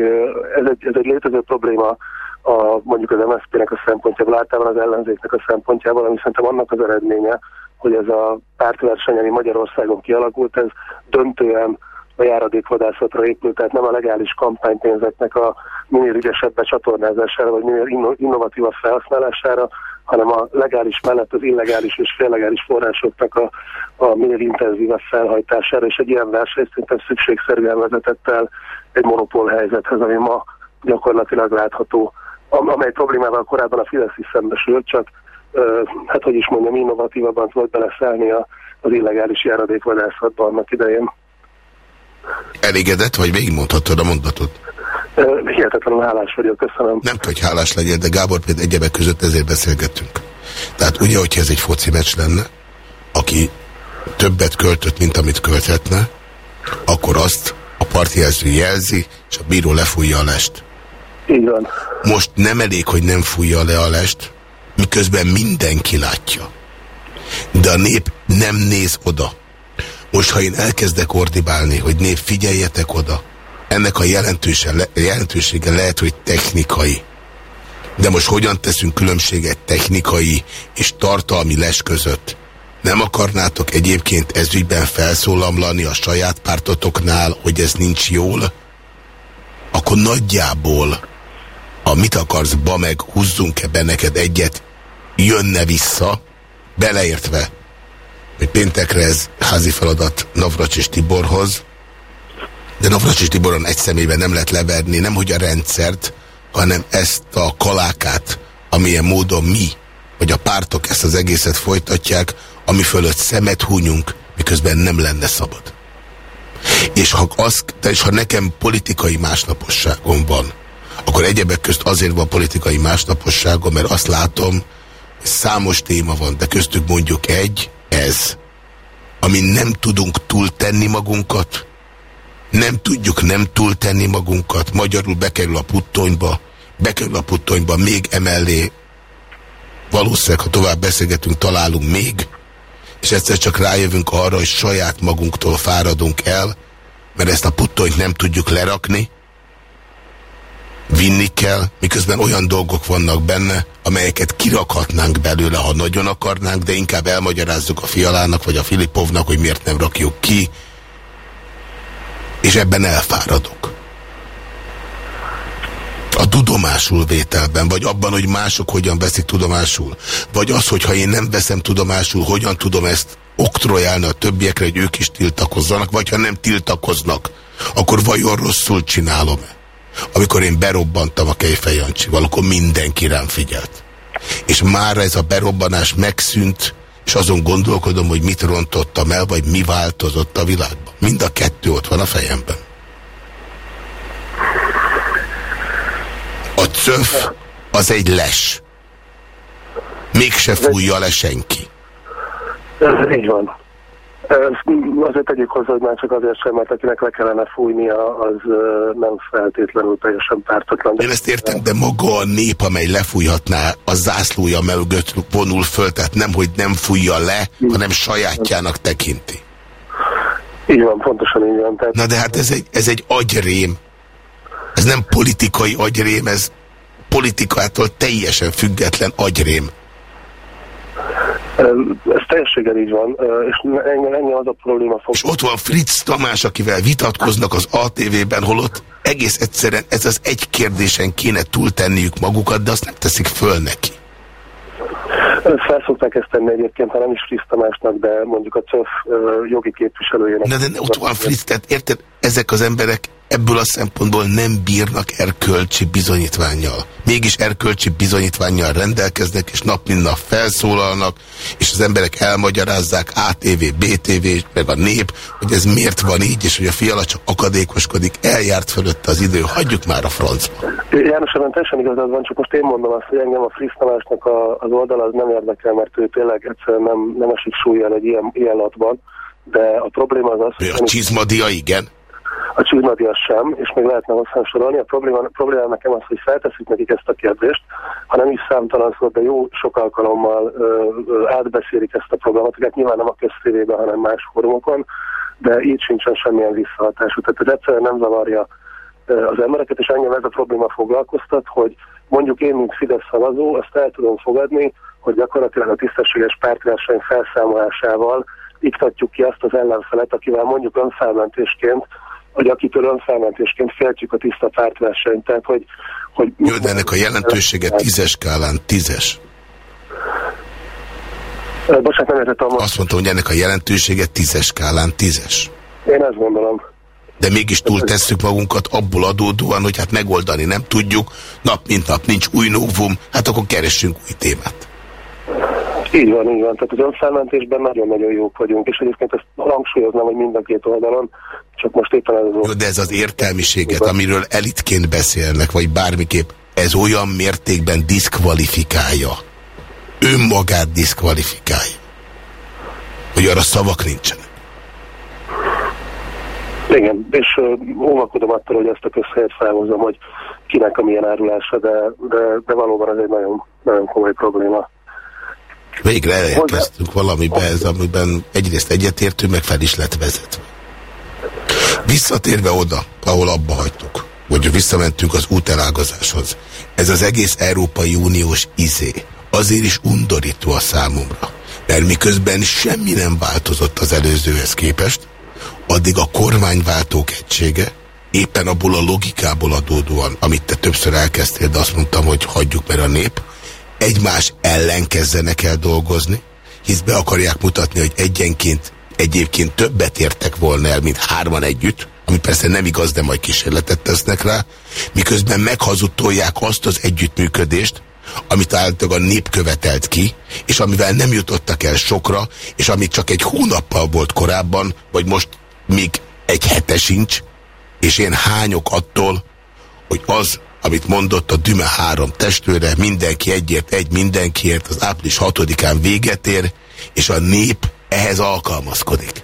ez egy, ez egy létező probléma a, mondjuk az MSZP-nek a szempontjából, általában az ellenzéknek a szempontjából, ami szerintem annak az eredménye, hogy ez a pártverseny, ami Magyarországon kialakult, ez döntően a járadékvadászatra épült, tehát nem a legális kampánypénzeknek a minél ügyesebb becsatornázására, vagy minél inno- innovatívabb felhasználására, hanem a legális mellett az illegális és féllegális forrásoknak a, a minél intenzívebb felhajtására, és egy ilyen verseny szerintem szükségszerűen vezetett el egy monopól helyzethez, ami ma gyakorlatilag látható, am- amely problémával korábban a Fidesz is szembesült, csak hát hogy is mondjam, innovatívabban tudott beleszállni az illegális járadékvadászatba annak idején. Elégedett, vagy végigmondhatod a mondatot? Hihetetlenül hálás vagyok, köszönöm. Nem hogy hálás legyél, de Gábor például egyebek között ezért beszélgetünk. Tehát ugye, hogyha ez egy foci meccs lenne, aki többet költött, mint amit költhetne, akkor azt a partjelző jelzi, és a bíró lefújja a lest. Így van. Most nem elég, hogy nem fújja le a lest, miközben mindenki látja. De a nép nem néz oda. Most, ha én elkezdek ordibálni, hogy nép, figyeljetek oda, ennek a jelentőse, le, jelentősége lehet, hogy technikai. De most hogyan teszünk különbséget technikai és tartalmi les között? Nem akarnátok egyébként ezügyben felszólamlani a saját pártotoknál, hogy ez nincs jól? Akkor nagyjából a mit akarsz, ba meg, húzzunk-e be neked egyet, jönne vissza, beleértve, hogy péntekre ez házi feladat Navracsis Tiborhoz, de Navracsis Tiboron egy személyben nem lehet leverni, nem hogy a rendszert, hanem ezt a kalákát, amilyen módon mi, vagy a pártok ezt az egészet folytatják, ami fölött szemet húnyunk, miközben nem lenne szabad. És ha, az, és ha nekem politikai másnaposságom van, akkor egyebek közt azért van politikai másnaposságom, mert azt látom, hogy számos téma van, de köztük mondjuk egy, ez, amin nem tudunk túltenni magunkat, nem tudjuk nem túltenni magunkat, magyarul bekerül a puttonyba, bekerül a puttonyba még emellé, valószínűleg, ha tovább beszélgetünk, találunk még, és egyszer csak rájövünk arra, hogy saját magunktól fáradunk el, mert ezt a puttonyt nem tudjuk lerakni, vinni kell, miközben olyan dolgok vannak benne, amelyeket kirakhatnánk belőle, ha nagyon akarnánk, de inkább elmagyarázzuk a Fialának vagy a Filipovnak, hogy miért nem rakjuk ki, és ebben elfáradok. A tudomásul vételben, vagy abban, hogy mások hogyan veszik tudomásul, vagy az, hogy ha én nem veszem tudomásul, hogyan tudom ezt oktrojálni a többiekre, hogy ők is tiltakozzanak, vagy ha nem tiltakoznak, akkor vajon rosszul csinálom-e? Amikor én berobbantam a Kejfej Jancsival, akkor mindenki rám figyelt. És már ez a berobbanás megszűnt, és azon gondolkodom, hogy mit rontottam el, vagy mi változott a világban. Mind a kettő ott van a fejemben. A cöf az egy les. Mégse fújja le senki. Ez így van. Azért tegyük hozzá, hogy már csak azért sem, mert akinek le kellene fújnia, az nem feltétlenül teljesen pártatlan. Én ezt értem, de maga a nép, amely lefújhatná, a zászlója mögött vonul föl, tehát nem, hogy nem fújja le, hanem sajátjának tekinti. Így van, pontosan így van. Tehát Na de hát ez egy, ez egy agyrém. Ez nem politikai agyrém, ez politikától teljesen független agyrém. Ez teljességgel így van, és engem, engem az a probléma fog... És ott van Fritz Tamás, akivel vitatkoznak az ATV-ben, holott egész egyszerűen ez az egy kérdésen kéne túltenniük magukat, de azt nem teszik föl neki. Felszokták ezt tenni egyébként, ha nem is Fritz Tamásnak, de mondjuk a CÖF jogi képviselőjének. De ne- ott van Fritz, tehát érted, ezek az emberek ebből a szempontból nem bírnak erkölcsi bizonyítványjal. Mégis erkölcsi bizonyítványjal rendelkeznek, és nap mint nap felszólalnak, és az emberek elmagyarázzák ATV, BTV, meg a nép, hogy ez miért van így, és hogy a fiala csak akadékoskodik, eljárt fölötte az idő, hagyjuk már a francba. János, ebben teljesen igazad van, csak most én mondom azt, hogy engem a Tamásnak a, az oldala az nem érdekel, mert ő tényleg egyszerűen nem, nem esik súlyjal egy ilyen, ilyen latban, de a probléma az az, Ő a hogy csizmadia, igen. A csizmadia sem, és még lehetne hosszan sorolni. A probléma, a probléma nekem az, hogy felteszik nekik ezt a kérdést, ha nem is számtalan szó, de jó sok alkalommal ö, ö, átbeszélik ezt a problematikát, nyilván nem a köztévében, hanem más fórumokon, de így sincsen semmilyen visszahatású. Tehát ez egyszerűen nem zavarja az embereket, és engem ez a probléma foglalkoztat, hogy mondjuk én, mint Fidesz szavazó, azt el tudom fogadni, hogy gyakorlatilag a tisztességes pártverseny felszámolásával iktatjuk ki azt az ellenfelet, akivel mondjuk önfelmentésként, vagy akitől önfelmentésként féltjük a tiszta pártversenyt. Tehát, hogy, hogy Jó, de ennek a jelentősége tízes skálán tízes. Bocsánat, nem értettem. Azt mondtam, hogy ennek a jelentősége tízes skálán tízes. Én ezt gondolom. De mégis túl tesszük magunkat abból adódóan, hogy hát megoldani nem tudjuk, nap mint nap nincs új novum, hát akkor keressünk új témát. Így van, így van. Tehát az önfelmentésben nagyon-nagyon jók vagyunk, és egyébként ezt hangsúlyoznám, hogy mind a két oldalon, csak most éppen ez az Jó, de ez az értelmiséget, amiről elitként beszélnek, vagy bármiképp, ez olyan mértékben diszkvalifikálja. Önmagát diszkvalifikálja. Hogy arra szavak nincsenek. Igen, és uh, óvakodom attól, hogy ezt a közhelyet felhozom, hogy kinek a milyen árulása, de, de, de valóban ez egy nagyon, nagyon komoly probléma. Végre elérkeztünk valamibe, ez, amiben egyrészt egyetértünk, meg fel is lett vezetve. Visszatérve oda, ahol abba hagytuk, hogy visszamentünk az útelágazáshoz, ez az egész Európai Uniós izé azért is undorító a számomra, mert miközben semmi nem változott az előzőhez képest, addig a kormányváltók egysége, éppen abból a logikából adódóan, amit te többször elkezdtél, de azt mondtam, hogy hagyjuk, mert a nép, egymás ellen kezdenek el dolgozni, hisz be akarják mutatni, hogy egyenként egyébként többet értek volna el, mint hárman együtt, ami persze nem igaz, de majd kísérletet tesznek rá, miközben meghazudtolják azt az együttműködést, amit általában a nép követelt ki, és amivel nem jutottak el sokra, és amit csak egy hónappal volt korábban, vagy most még egy hete sincs, és én hányok attól, hogy az, amit mondott a Düme három testvére, mindenki egyért, egy mindenkiért, az április 6-án véget ér, és a nép ehhez alkalmazkodik.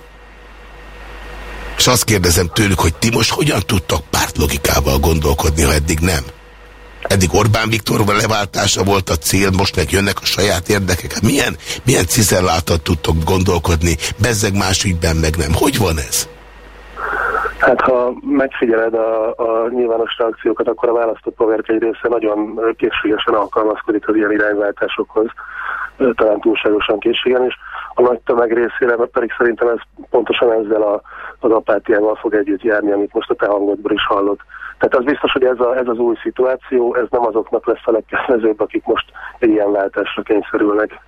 És azt kérdezem tőlük, hogy ti most hogyan tudtak pártlogikával gondolkodni, ha eddig nem? Eddig Orbán Viktorval leváltása volt a cél, most meg jönnek a saját érdekek. Hát milyen, milyen cizellátat tudtok gondolkodni, bezzeg más ügyben meg nem. Hogy van ez? Hát ha megfigyeled a, a nyilvános reakciókat, akkor a választott polgárok egy része nagyon készségesen alkalmazkodik az ilyen irányváltásokhoz, talán túlságosan készségen, és a nagy tömeg részére pedig szerintem ez pontosan ezzel a, az apátiával fog együtt járni, amit most a te hangodból is hallott. Tehát az biztos, hogy ez, a, ez az új szituáció, ez nem azoknak lesz a legkedvezőbb, akik most egy ilyen váltásra kényszerülnek.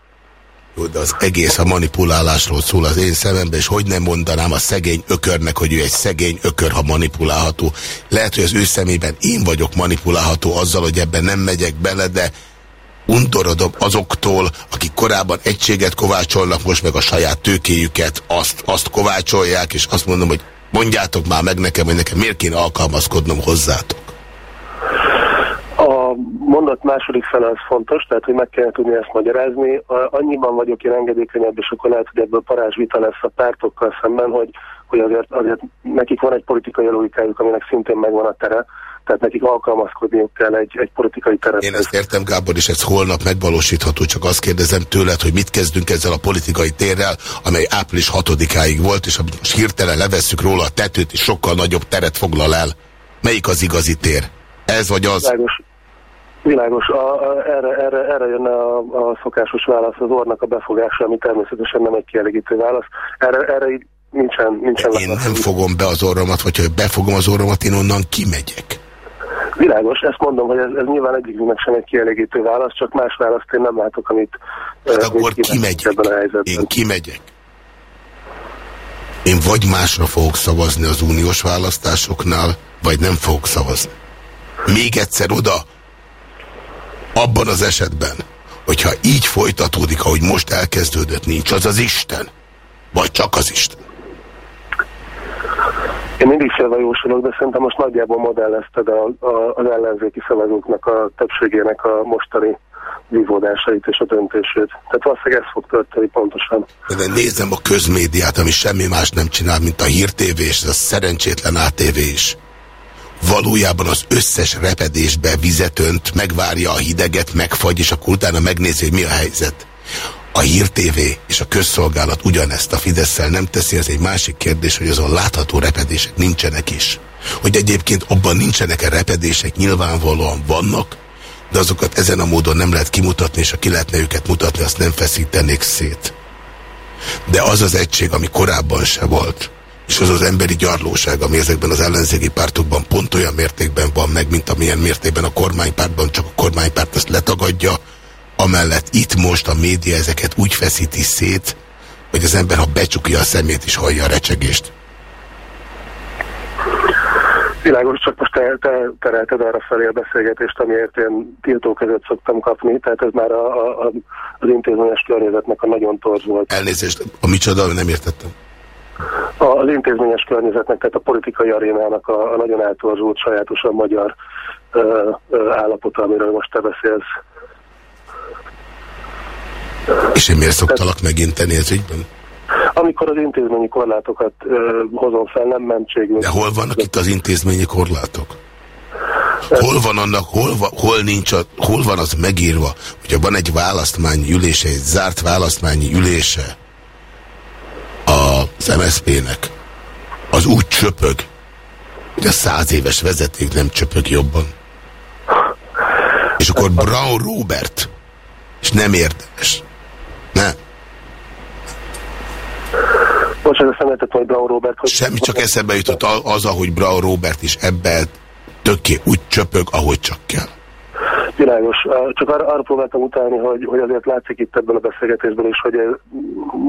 De az egész a manipulálásról szól az én szememben, és hogy nem mondanám a szegény ökörnek, hogy ő egy szegény ökör, ha manipulálható. Lehet, hogy az ő szemében én vagyok manipulálható azzal, hogy ebben nem megyek bele, de undorodom azoktól, akik korábban egységet kovácsolnak, most meg a saját tőkéjüket, azt, azt kovácsolják, és azt mondom, hogy mondjátok már meg nekem, hogy nekem miért kéne alkalmazkodnom hozzátok. Mondat második fele az fontos, tehát hogy meg kell tudni ezt magyarázni. Annyiban vagyok én engedékenyebb, és akkor lehet, hogy ebből parázsvita lesz a pártokkal szemben, hogy, hogy azért, azért nekik van egy politikai logikájuk, aminek szintén megvan a tere, tehát nekik alkalmazkodniuk kell egy, egy politikai teret. Én ezt értem, Gábor, és ez holnap megvalósítható, csak azt kérdezem tőled, hogy mit kezdünk ezzel a politikai térrel, amely április 6-áig volt, és most hirtelen levesszük róla a tetőt, és sokkal nagyobb teret foglal el. Melyik az igazi tér? Ez vagy az? Világos. Világos. A, a, erre, erre, erre jönne a, a szokásos válasz az ornak a befogása, ami természetesen nem egy kielégítő válasz. Erre, erre így nincsen, nincsen Én nem fogom be az orromat, hogyha befogom az orromat, én onnan kimegyek. Világos, ezt mondom, hogy ez, ez nyilván egyikünknek sem egy kielégítő válasz, csak más választ én nem látok, amit Hát eh, akkor kimegyek. ebben a helyzetben. Én kimegyek. Én vagy másra fogok szavazni az uniós választásoknál, vagy nem fogok szavazni. Még egyszer oda, abban az esetben, hogyha így folytatódik, ahogy most elkezdődött, nincs az az Isten, vagy csak az Isten. Én mindig félve jósolok, de szerintem most nagyjából modellezted a, a, az ellenzéki szavazóknak a többségének a mostani vívódásait és a döntését. Tehát valószínűleg ez fog történni pontosan. De nézem a közmédiát, ami semmi más nem csinál, mint a hírtévé és ez a szerencsétlen ATV is. Valójában az összes repedésbe vizet önt, megvárja a hideget, megfagy, és akkor utána megnézi, hogy mi a helyzet. A hírtévé és a közszolgálat ugyanezt a Fideszsel nem teszi, ez egy másik kérdés, hogy azon látható repedések nincsenek is. Hogy egyébként abban nincsenek-e repedések, nyilvánvalóan vannak, de azokat ezen a módon nem lehet kimutatni, és ha ki lehetne őket mutatni, azt nem feszítenék szét. De az az egység, ami korábban se volt, és az az emberi gyarlóság, ami ezekben az ellenzéki pártokban pont olyan mértékben van meg, mint amilyen mértékben a kormánypártban, csak a kormánypárt ezt letagadja, amellett itt most a média ezeket úgy feszíti szét, hogy az ember, ha becsukja a szemét is, hallja a recsegést. Világos, csak most te, te terelted arra felé a beszélgetést, amiért én tiltó között szoktam kapni, tehát ez már a, a, a, az intézményes környezetnek a nagyon torz volt. Elnézést, a micsoda, nem értettem. Az intézményes környezetnek, tehát a politikai arénának a, a nagyon eltorzult, sajátosan magyar ö, ö, állapota, amiről most te beszélsz. És én miért szoktalak meginteni ez ügyben? Amikor az intézményi korlátokat ö, hozom fel, nem mentségül. De hol vannak itt az intézményi korlátok? Hol van annak, hol, va, hol nincs, a, hol van az megírva, hogyha van egy választmányi ülése, egy zárt választmányi ülése az MSZP-nek, az úgy csöpög, hogy a száz éves vezeték nem csöpög jobban. És akkor Brown Robert, és nem érdemes. Nem. Bocsánat, értettem, hogy Brown Robert... Hogy Semmi csak eszembe jutott az, ahogy Brown Robert is ebben töké úgy csöpög, ahogy csak kell. Világos. Csak arra, arra próbáltam utálni, hogy, hogy azért látszik itt ebből a beszélgetésből is, hogy, ez-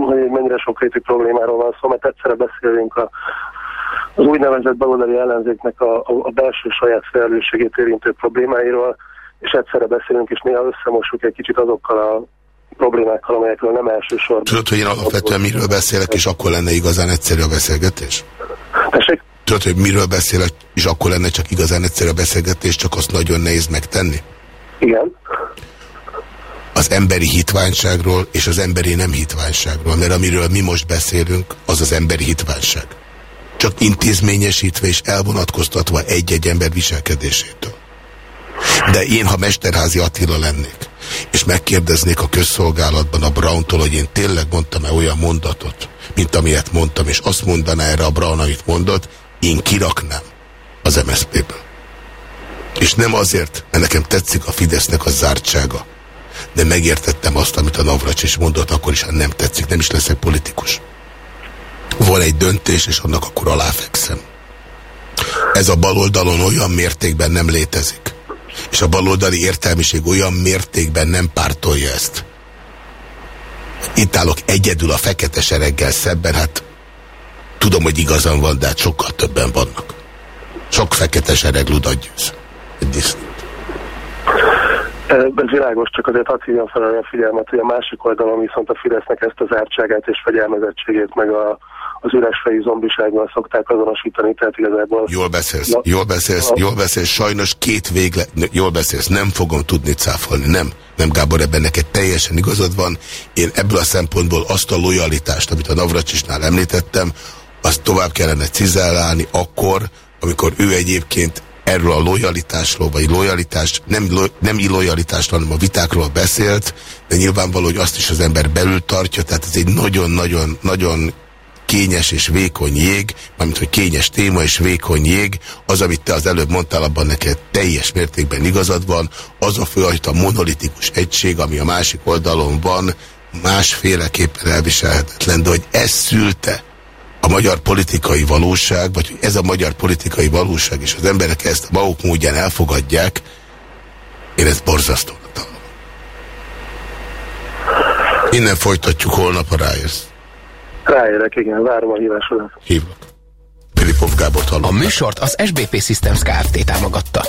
hogy mennyire sok rétű problémáról van szó, mert egyszerre beszélünk a, az úgynevezett baloldali ellenzéknek a, a, a belső saját felelősségét érintő problémáiról, és egyszerre beszélünk, és néha összemossuk egy kicsit azokkal a problémákkal, amelyekről nem elsősorban. Tudod, hogy én alapvetően miről beszélek, és akkor lenne igazán egyszerű a beszélgetés? Tessék? Tudod, hogy miről beszélek, és akkor lenne csak igazán egyszerű a beszélgetés, csak azt nagyon nehéz megtenni? Igen. Az emberi hitványságról és az emberi nem hitványságról, mert amiről mi most beszélünk, az az emberi hitványság. Csak intézményesítve és elvonatkoztatva egy-egy ember viselkedésétől. De én, ha Mesterházi Attila lennék, és megkérdeznék a közszolgálatban a Browntól, hogy én tényleg mondtam-e olyan mondatot, mint amilyet mondtam, és azt mondaná erre a Brown, amit mondott, én kiraknám az MSZP-ből. És nem azért, mert nekem tetszik a Fidesznek a zártsága, de megértettem azt, amit a Navracs is mondott, akkor is, ha nem tetszik, nem is leszek politikus. Van egy döntés, és annak akkor aláfekszem. Ez a baloldalon olyan mértékben nem létezik. És a baloldali értelmiség olyan mértékben nem pártolja ezt. Itt állok egyedül a fekete sereggel szemben, hát tudom, hogy igazam van, de hát sokkal többen vannak. Sok fekete sereg ludat győz. Disznó. Ez világos, csak azért hadd hívjam fel a figyelmet, hogy a másik oldalon viszont a Fidesznek ezt az ártságát és fegyelmezettségét meg a, az üres fejű zombisággal szokták azonosítani, tehát igazából... Jól beszélsz, Na- jól beszélsz, Na- jól beszélsz, sajnos két végle, jól beszélsz, nem fogom tudni cáfolni, nem, nem Gábor, ebben neked teljesen igazad van. Én ebből a szempontból azt a lojalitást, amit a Navracsisnál említettem, azt tovább kellene cizellálni akkor, amikor ő egyébként erről a lojalitásról, vagy lojalitás, nem, lo, nem illojalitásról, hanem a vitákról beszélt, de nyilvánvaló, hogy azt is az ember belül tartja, tehát ez egy nagyon-nagyon nagyon kényes és vékony jég, mármint hogy kényes téma és vékony jég, az, amit te az előbb mondtál, abban neked teljes mértékben igazad van, az a fajta monolitikus egység, ami a másik oldalon van, másféleképpen elviselhetetlen, de hogy ez szülte a magyar politikai valóság, vagy hogy ez a magyar politikai valóság, és az emberek ezt a maguk módján elfogadják, én ezt borzasztónak találom. Innen folytatjuk holnap a rájössz. Ráérek, igen, várom a hívásodat. Hívlak. Filipov Gábort A hallom. műsort az SBP Systems Kft. támogatta.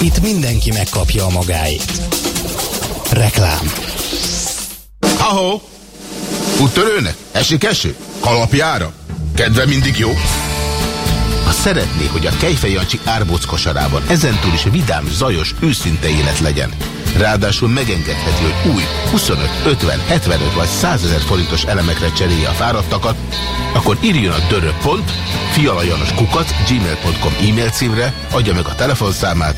Itt mindenki megkapja a magáét. Reklám. Ahó! Úttörőnek? Esik eső? Kalapjára? Kedve mindig jó? Ha szeretné, hogy a Kejfej Jancsi árbóc kosarában ezentúl is vidám, zajos, őszinte élet legyen, ráadásul megengedheti, hogy új 25, 50, 75 vagy 100 ezer forintos elemekre cserélje a fáradtakat, akkor írjon a dörö.pont, fialajanos kukat, gmail.com e-mail címre, adja meg a telefonszámát,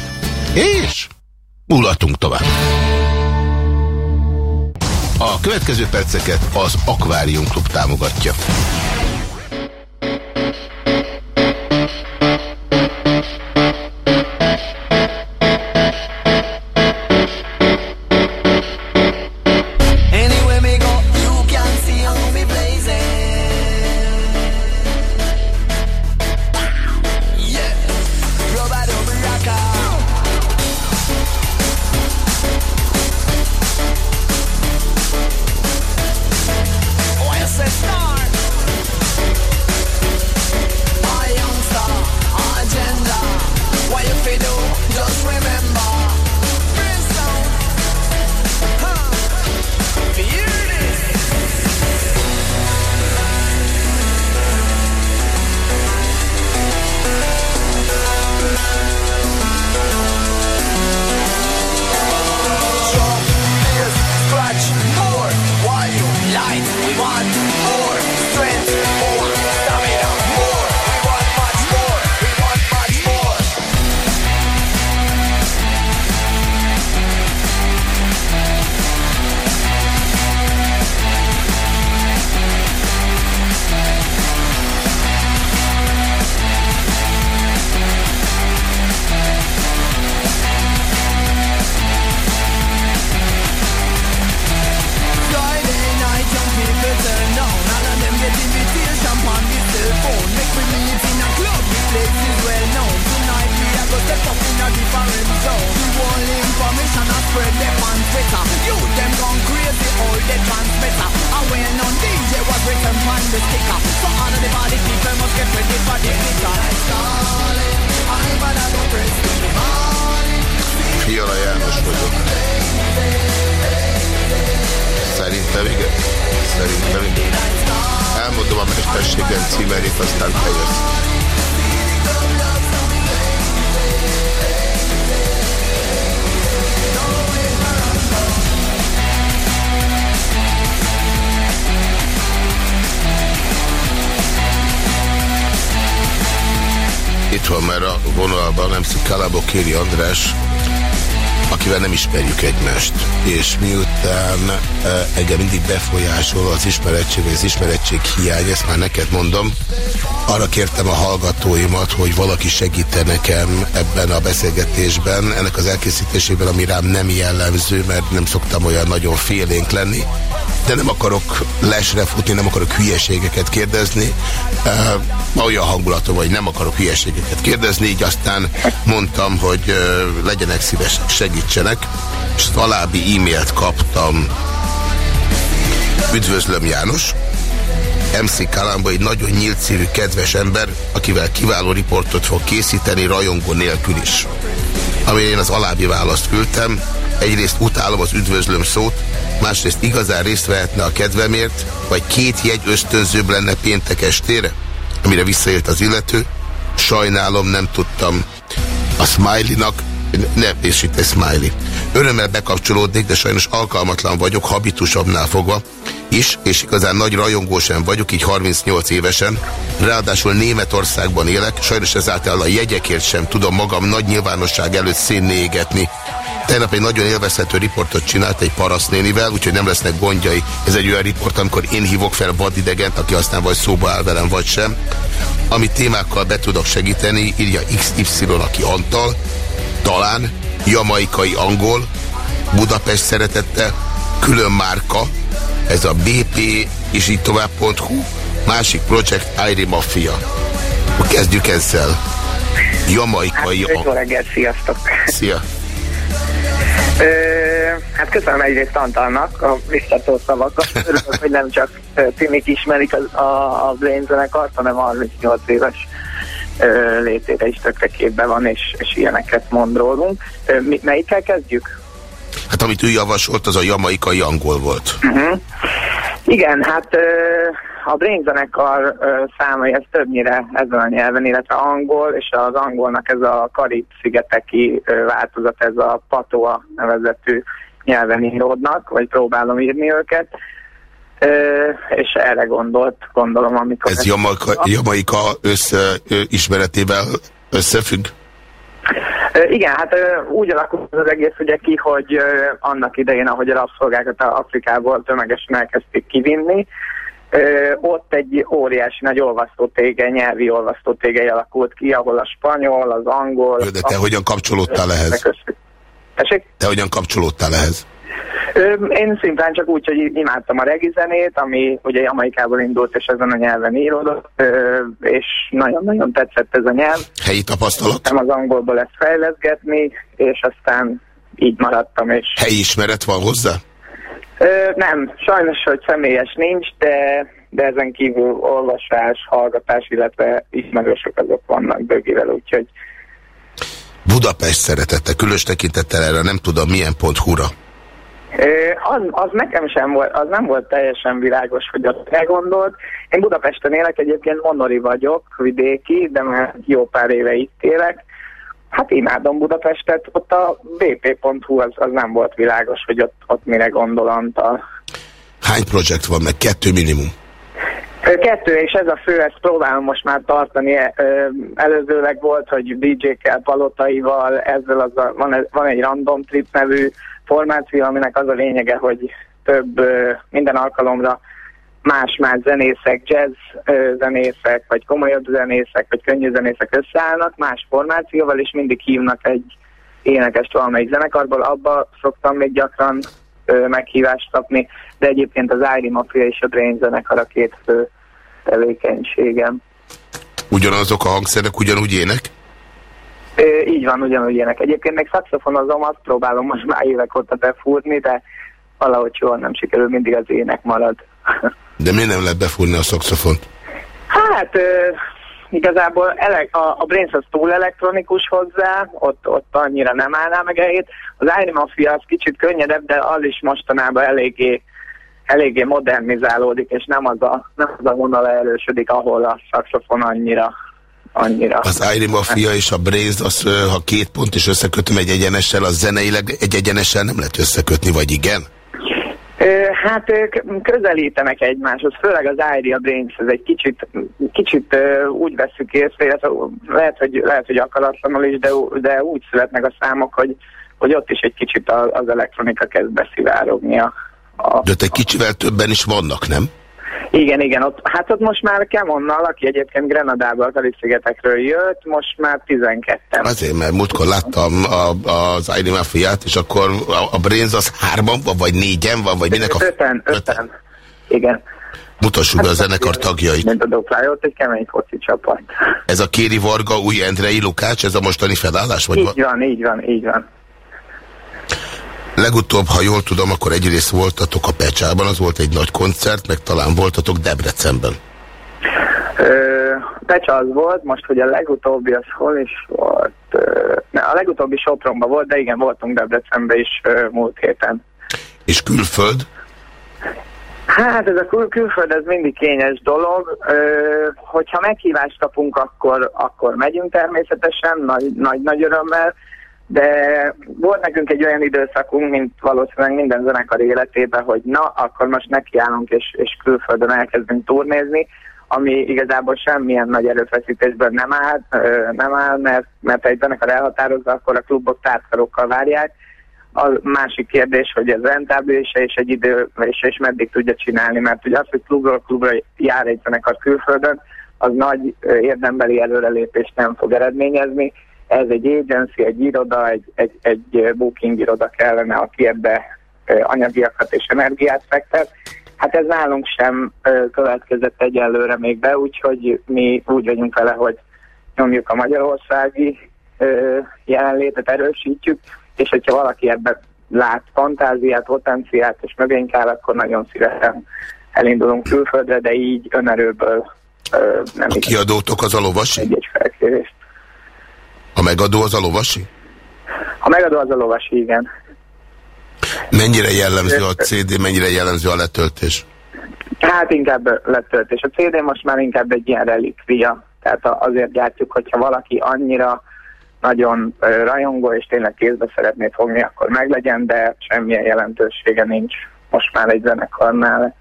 és mulatunk tovább. A következő perceket az Aquarium Klub támogatja. E, engem mindig befolyásol az ismerettség, az ismerettség hiány, ezt már neked mondom, arra kértem a hallgatóimat, hogy valaki segíte nekem ebben a beszélgetésben, ennek az elkészítésében, ami rám nem jellemző, mert nem szoktam olyan nagyon félénk lenni, de nem akarok lesre futni, nem akarok hülyeségeket kérdezni. Uh, olyan hangulatom, hogy nem akarok hülyeségeket kérdezni, így aztán mondtam, hogy uh, legyenek szívesek, segítsenek, és alábbi e-mailt kaptam. Üdvözlöm János! MC Kalamba egy nagyon nyílt szívű, kedves ember, akivel kiváló riportot fog készíteni, rajongó nélkül is. Amire én az alábbi választ küldtem, egyrészt utálom az üdvözlöm szót, másrészt igazán részt vehetne a kedvemért, vagy két jegy ösztönzőbb lenne péntek estére, amire visszaélt az illető. Sajnálom, nem tudtam a Smiley-nak, nem, és itt egy Smiley. Örömmel bekapcsolódnék, de sajnos alkalmatlan vagyok, habitusabbnál fogva is, és igazán nagy rajongó sem vagyok, így 38 évesen. Ráadásul Németországban élek, sajnos ezáltal a jegyekért sem tudom magam nagy nyilvánosság előtt szénné égetni. Tegnap egy nagyon élvezhető riportot csinált egy parasztnénivel, úgyhogy nem lesznek gondjai. Ez egy olyan riport, amikor én hívok fel vadidegent, aki aztán vagy szóba áll velem, vagy sem. Ami témákkal be tudok segíteni, írja XY, aki Antal, talán jamaikai angol, Budapest szeretette, külön márka, ez a BP és így tovább.hu, másik projekt Airi Mafia. Kezdjük ezzel. Jamaikai hát, angol. reggelt, sziasztok! Szia! Ö, hát köszönöm egyrészt Antalnak a biztató szavakat. Örülök, hogy nem csak Timik ismerik a, a, a Blaine zenekart, hanem 38 éves létére is tökre képben van, és, és ilyeneket mond rólunk. Mi, melyikkel kezdjük? Hát amit ő javasolt, az a jamaikai angol volt. Uh-huh. Igen, hát a Brain zenekar számai ez többnyire ezen a nyelven, illetve angol, és az angolnak ez a Karib-szigeteki változat, ez a patoa nevezetű nyelven íródnak, vagy próbálom írni őket. És erre gondolt, gondolom, amikor... Ez Jamaika, Jamaika össze, ö, ismeretével összefügg? Igen, hát úgy alakult az egész ugye ki, hogy annak idején, ahogy a rabszolgákat Afrikából tömegesen elkezdték kivinni, ott egy óriási nagy olvasztótége, nyelvi olvasztótége alakult ki, ahol a spanyol, az angol... Jó, de te hogyan kapcsolódtál ehhez? Tessék? Te hogyan kapcsolódtál ehhez? Én szintén csak úgy, hogy imádtam a regi zenét, ami ugye Jamaikából indult, és ezen a nyelven íródott, és nagyon-nagyon tetszett ez a nyelv. Helyi tapasztalat? Nem az angolból ezt fejleszgetni, és aztán így maradtam. És... Helyi ismeret van hozzá? Ö, nem, sajnos, hogy személyes nincs, de, de ezen kívül olvasás, hallgatás, illetve ismerősök azok vannak bőgivel, úgyhogy Budapest szeretette, különös tekintettel erre nem tudom milyen pont hura. Az, az nekem sem volt, az nem volt teljesen világos, hogy azt elgondolt. Én Budapesten élek, egyébként monori vagyok, vidéki, de már jó pár éve itt élek. Hát imádom Budapestet, ott a bp.hu az, az nem volt világos, hogy ott, ott mire gondol Antal. Hány projekt van meg? Kettő minimum. Kettő, és ez a fő, ezt próbálom most már tartani. Előzőleg volt, hogy DJ-kkel, palotaival, ezzel az a, van, van egy Random Trip nevű formáció, aminek az a lényege, hogy több minden alkalomra más-más zenészek, jazz zenészek, vagy komolyabb zenészek, vagy könnyű zenészek összeállnak más formációval, és mindig hívnak egy énekest valamelyik zenekarból. Abba szoktam még gyakran meghívást kapni, de egyébként az Ári Mafia és a Brain zenekar a két fő tevékenységem. Ugyanazok a hangszerek, ugyanúgy ének? É, így van, ugyanúgy ilyenek. Egyébként még szaxofonozom, azt próbálom most már évek óta befúrni, de valahogy soha nem sikerül, mindig az ének marad. De miért nem lehet befúrni a szakszofont? Hát ö, igazából ele- a, a Brains az túl elektronikus hozzá, ott, ott annyira nem állná meg helyét. Az Iron Mafia az kicsit könnyedebb, de az is mostanában eléggé, eléggé modernizálódik, és nem az a, nem az a vonala erősödik, ahol a szaxofon annyira annyira. Az Irie Mafia és a Brains, az, ha két pont is összekötöm egy egyenessel, az zeneileg egy egyenessel nem lehet összekötni, vagy igen? Hát ők közelítenek egymáshoz, főleg az Iria Brains, ez egy kicsit, kicsit úgy veszük észre, illetve lehet, hogy, lehet, hogy akaratlanul is, de, de úgy születnek a számok, hogy, hogy ott is egy kicsit az elektronika kezd beszivárogni a, a De ott egy kicsivel többen is vannak, nem? Igen, igen, ott, hát ott most már Kemonnal, aki egyébként Grenadából, az Alice-szigetekről jött, most már 12-en. Azért, mert múltkor láttam a, az Irie Mafia-t, és akkor a, a Brains az hárman van, vagy négyen van, vagy minek a... Öten, öten. Igen. Mutassuk be a zenekar tagjait. Mint a Doplája, ott egy kemény foci csapat. Ez a Kéri Varga, új Endrei Lukács, ez a mostani felállás? Vagy Így van, így van, így van. Legutóbb, ha jól tudom, akkor egyrészt voltatok a Pecsában, az volt egy nagy koncert, meg talán voltatok Debrecenben. Pecsa az volt, most hogy a legutóbbi az hol is volt? Ne, a legutóbbi Sopronban volt, de igen, voltunk Debrecenben is múlt héten. És külföld? Hát ez a kül külföld, ez mindig kényes dolog. Ö, hogyha meghívást kapunk, akkor, akkor megyünk természetesen, nagy, nagy, nagy örömmel, de volt nekünk egy olyan időszakunk, mint valószínűleg minden zenekar életében, hogy na, akkor most nekiállunk és, és külföldön elkezdünk turnézni, ami igazából semmilyen nagy erőfeszítésben nem áll, nem áll mert, mert egy zenekar elhatározza, akkor a klubok tárcarokkal várják, a másik kérdés, hogy ez rentábilis és egy idő, és, és meddig tudja csinálni, mert ugye az, hogy klubról klubra jár egy zenekar külföldön, az nagy érdembeli előrelépést nem fog eredményezni. Ez egy agency, egy iroda, egy, egy, egy booking iroda kellene, aki ebbe anyagiakat és energiát fektet. Hát ez nálunk sem következett egyelőre még be, úgyhogy mi úgy vagyunk vele, hogy nyomjuk a magyarországi jelenlétet, erősítjük, és hogyha valaki ebben lát fantáziát, potenciát és mögénk áll, akkor nagyon szívesen elindulunk külföldre, de így önerőből ö, nem A kiadótok az a lovasi? egy-egy felkérést. A megadó az a lovasi? A megadó az a lovasi, igen. Mennyire jellemző a CD, mennyire jellemző a letöltés? Hát inkább letöltés. A CD most már inkább egy ilyen relikvia, tehát azért gyártjuk, hogyha valaki annyira nagyon rajongó és tényleg kézbe szeretné fogni, akkor meglegyen, de semmilyen jelentősége nincs most már egy zenekarnál.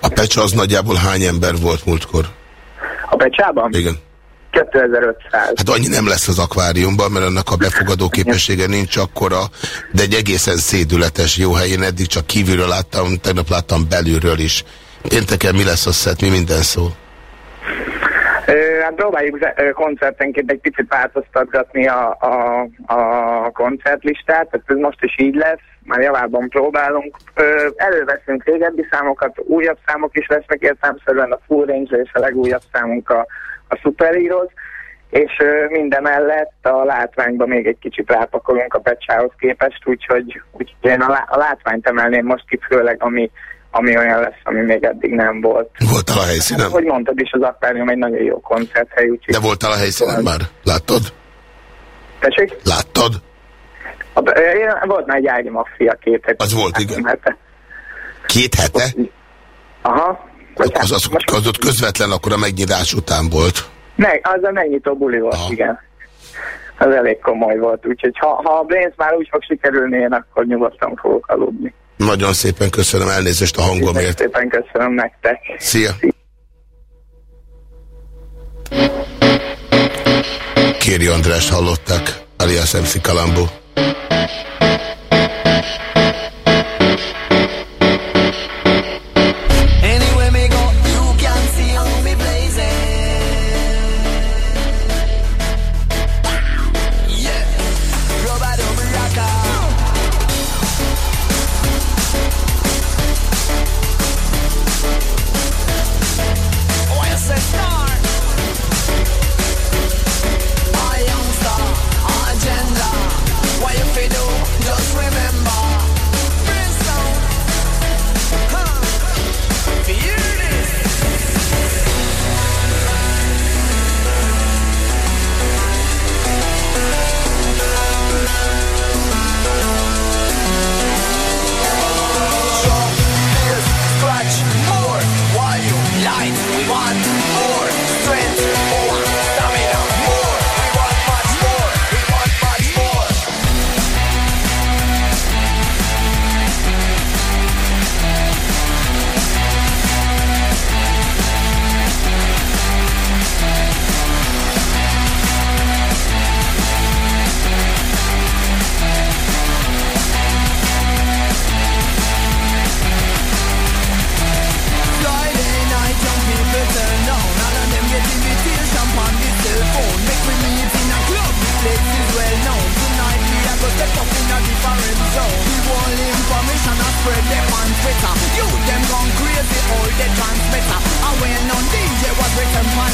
A Pecsa az nagyjából hány ember volt múltkor? A Pecsában? Igen. 2500. Hát annyi nem lesz az akváriumban, mert annak a befogadó képessége nincs akkora, de egy egészen szédületes jó hely. Én eddig csak kívülről láttam, tegnap láttam belülről is. Pénteken mi lesz a szett, mi minden szó? Hát próbáljuk koncertenként egy picit változtatgatni a, a, a koncertlistát, tehát ez most is így lesz, már javában próbálunk. Előveszünk régebbi számokat, újabb számok is lesznek értelmszerűen a Full Range és a legújabb számunk a, a Super Heroes, és ö, mindemellett a látványba még egy kicsit rápakolunk a pecsához képest, úgyhogy, úgyhogy én a, lá- a látványt emelném most ki, főleg ami, ami olyan lesz, ami még eddig nem volt. Voltál a helyszínen? Hogy mondtad is, az Aquarium egy nagyon jó koncerthely, úgyhogy... De voltál a helyszínen már? Láttad? Tessék? Láttad? A, én- volt már egy ágyi maffia két hete. Az volt, igen. Hete. Két hete? Aha. Az, az, az ott közvetlen akkor a megnyitás után volt. Meg, az a megnyitó buli volt, Aha. igen. Az elég komoly volt, úgyhogy ha, ha a Brains már úgy fog sikerülni, én akkor nyugodtan fogok aludni. Nagyon szépen köszönöm elnézést a hangomért. Szépen köszönöm nektek. Szia! Kéri András hallották, alias MC Kalambó.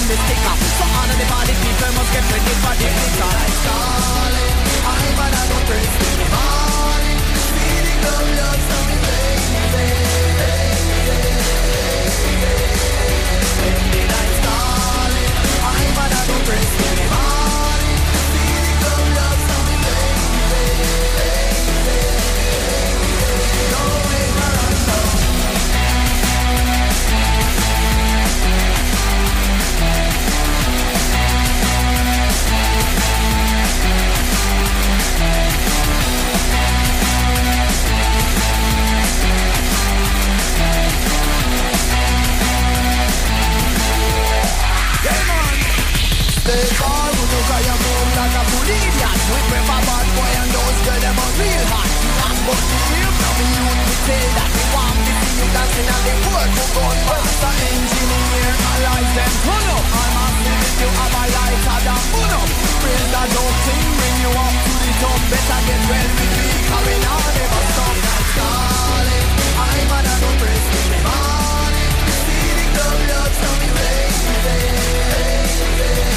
So the body people must get ready for the I'm gonna go crazy. Feeling the love, so need We prefer bad boy and those girls them are real hot And but the feel from me youth me tell that We want to see you dancing at the work Who gone past an engineer and life them Run up I must admit you have a lighter than fun up Praise the dope thing bring you up to the top Better get well with me cause we now never stop Darling, I'm an oppressed morning See the glow love from baby, baby, baby.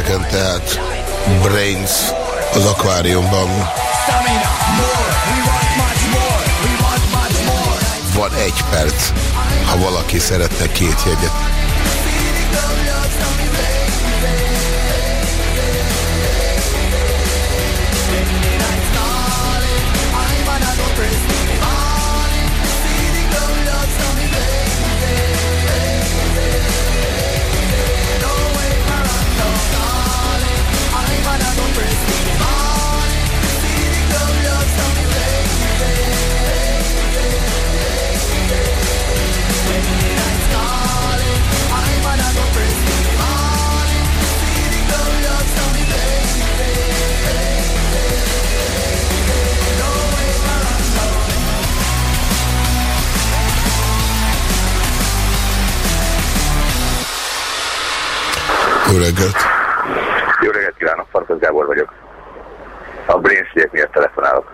Pénteken tehát Brains az akváriumban. Van egy perc, ha valaki szeretne két jegyet. Reggelt! Jó reggelt kívánok, Farkas Gábor vagyok. A Brainsiek miatt telefonálok.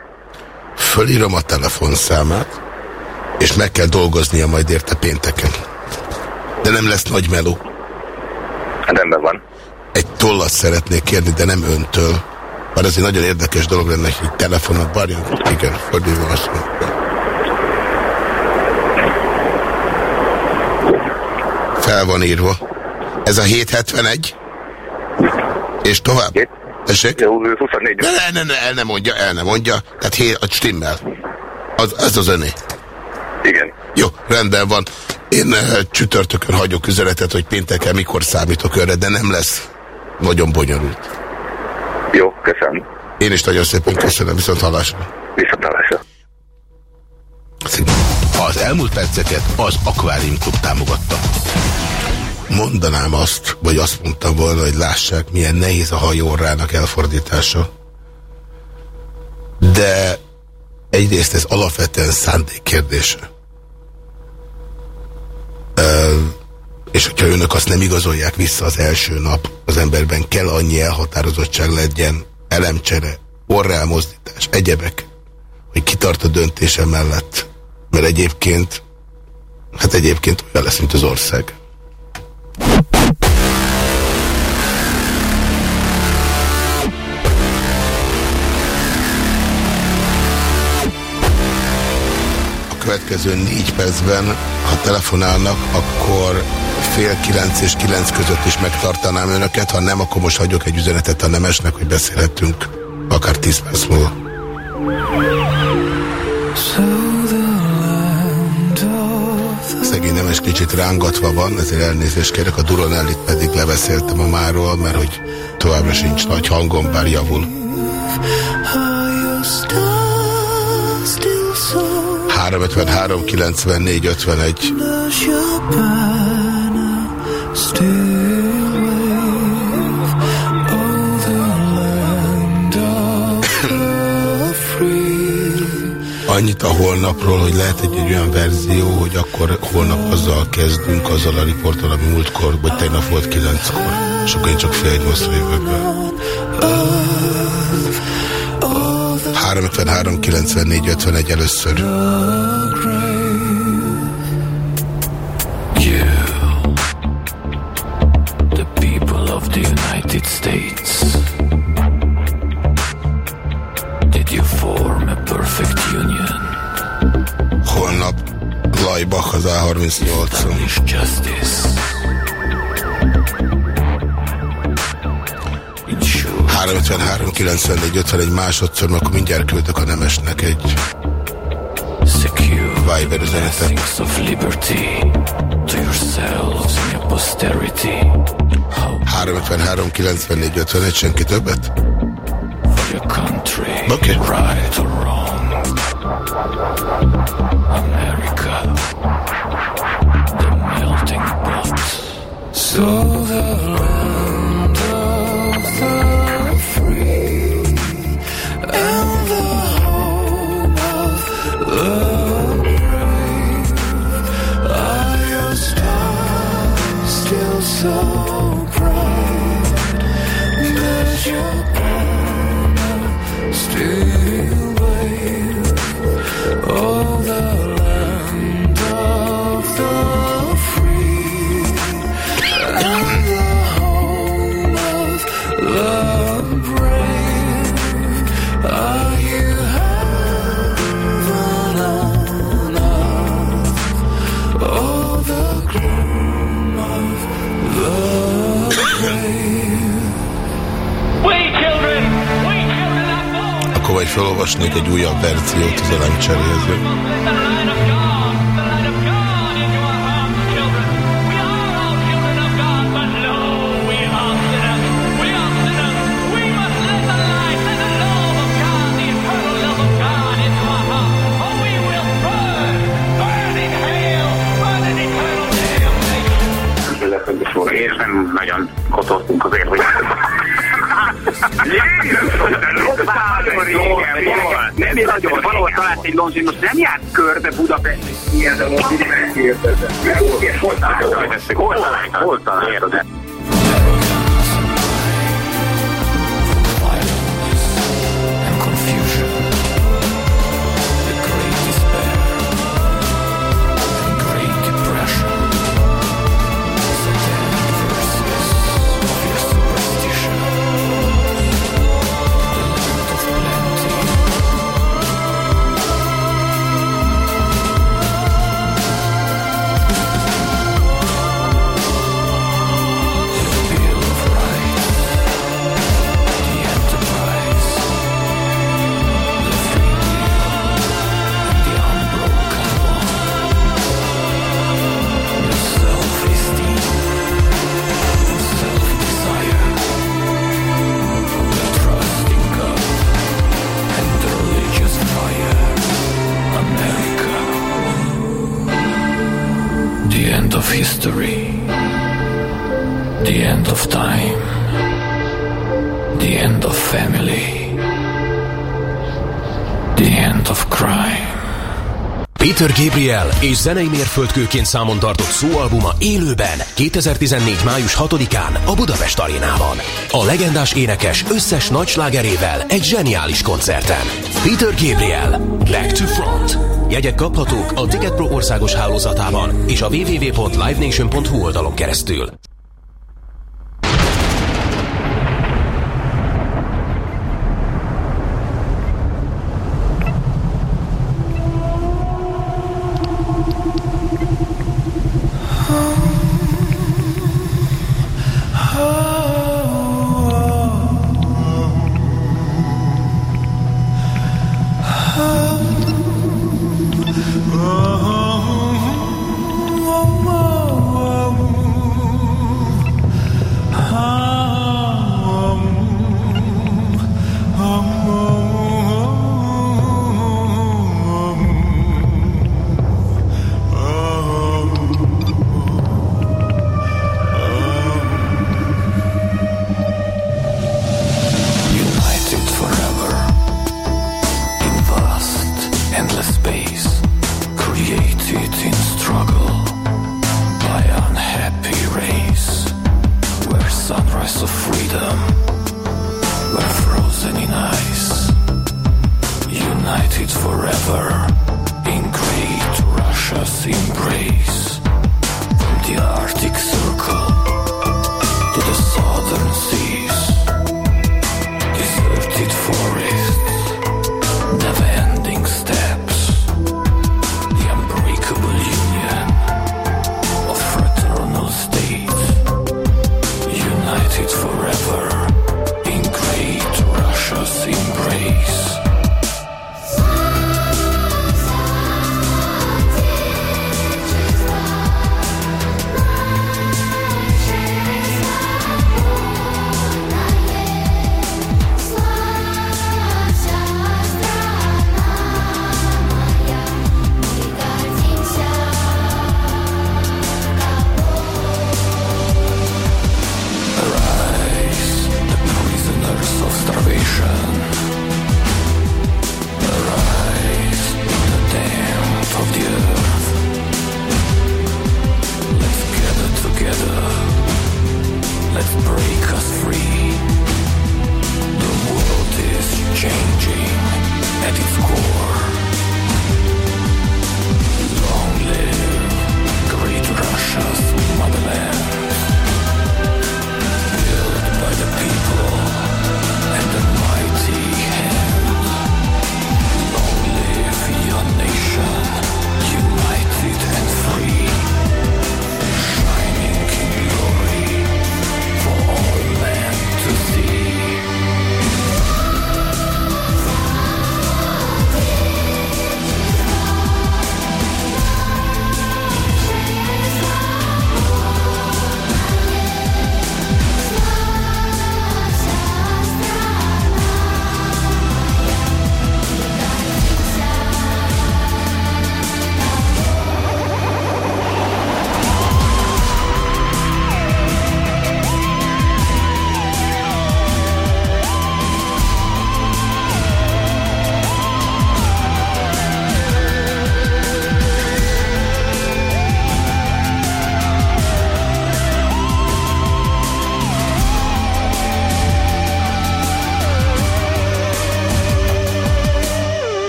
Fölírom a telefonszámát, és meg kell dolgoznia majd érte pénteken. De nem lesz nagy meló. Rendben van. Egy tollat szeretnék kérni, de nem öntől. Bár ez egy nagyon érdekes dolog lenne, hogy telefonat barjon. Igen, fordulva azt mondja. Fel van írva. Ez a 771. És tovább. Tessék? Jó, 24. Ne, ne, ne, ne, el nem mondja, el nem mondja. Tehát hé, a stimmel. Az, ez az öné. Igen. Jó, rendben van. Én uh, csütörtökön hagyok üzenetet, hogy pénteken mikor számítok önre, de nem lesz nagyon bonyolult. Jó, köszönöm. Én is nagyon szépen köszönöm, viszont hallásra. Viszont hallásra. Az elmúlt perceket az Aquarium Klub támogatta. Mondanám azt, vagy azt mondtam volna, hogy lássák, milyen nehéz a hajórának elfordítása. De egyrészt ez alapvetően szándék kérdése. És hogyha önök azt nem igazolják vissza az első nap, az emberben kell annyi elhatározottság legyen, elemcsere, orrelmozdítás, egyebek, hogy kitart a döntése mellett. Mert egyébként, hát egyébként olyan lesz, mint az ország. A következő négy percben, ha telefonálnak, akkor fél kilenc és kilenc között is megtartanám önöket, ha nem, akkor most hagyok egy üzenetet a nemesnek, hogy beszélhetünk akár tíz perc múlva. Szegény nemes kicsit rángatva van, ezért elnézést kérek, a Duronellit pedig leveszéltem a máról, mert hogy továbbra sincs nagy hangom, bár javul. Are your stars still so 353 94 51. Annyit a holnapról, hogy lehet egy, egy olyan verzió, hogy akkor holnap azzal kezdünk, azzal a riporttal, ami múltkor, vagy tegnap volt kilenckor. És akkor én csak fél egy jövök be. 353 94 51 először. United States, Lajbach az A38-on. Establish justice. Ensure 353 94 51 másodszor, akkor mindjárt küldök a nemesnek egy Viber üzenetet. to yourselves and your posterity. How 353 94 51, senki többet? country, Okay. right or wrong. So hell, burn in eternal damnation. És nem nagyon kotoztunk azért, hogy... Nem nagyon, valahol talált egy lonzsi, most nem járt körbe Budapest. Ilyen, de most ide megkérdezem. Hol találtad? Hol találtad? Gabriel és zenei mérföldkőként számon tartott szóalbuma élőben 2014. május 6-án a Budapest arénában. A legendás énekes összes nagy slágerével egy zseniális koncerten. Peter Gabriel, Back to Front. Jegyek kaphatók a Ticket Pro országos hálózatában és a www.livenation.hu oldalon keresztül.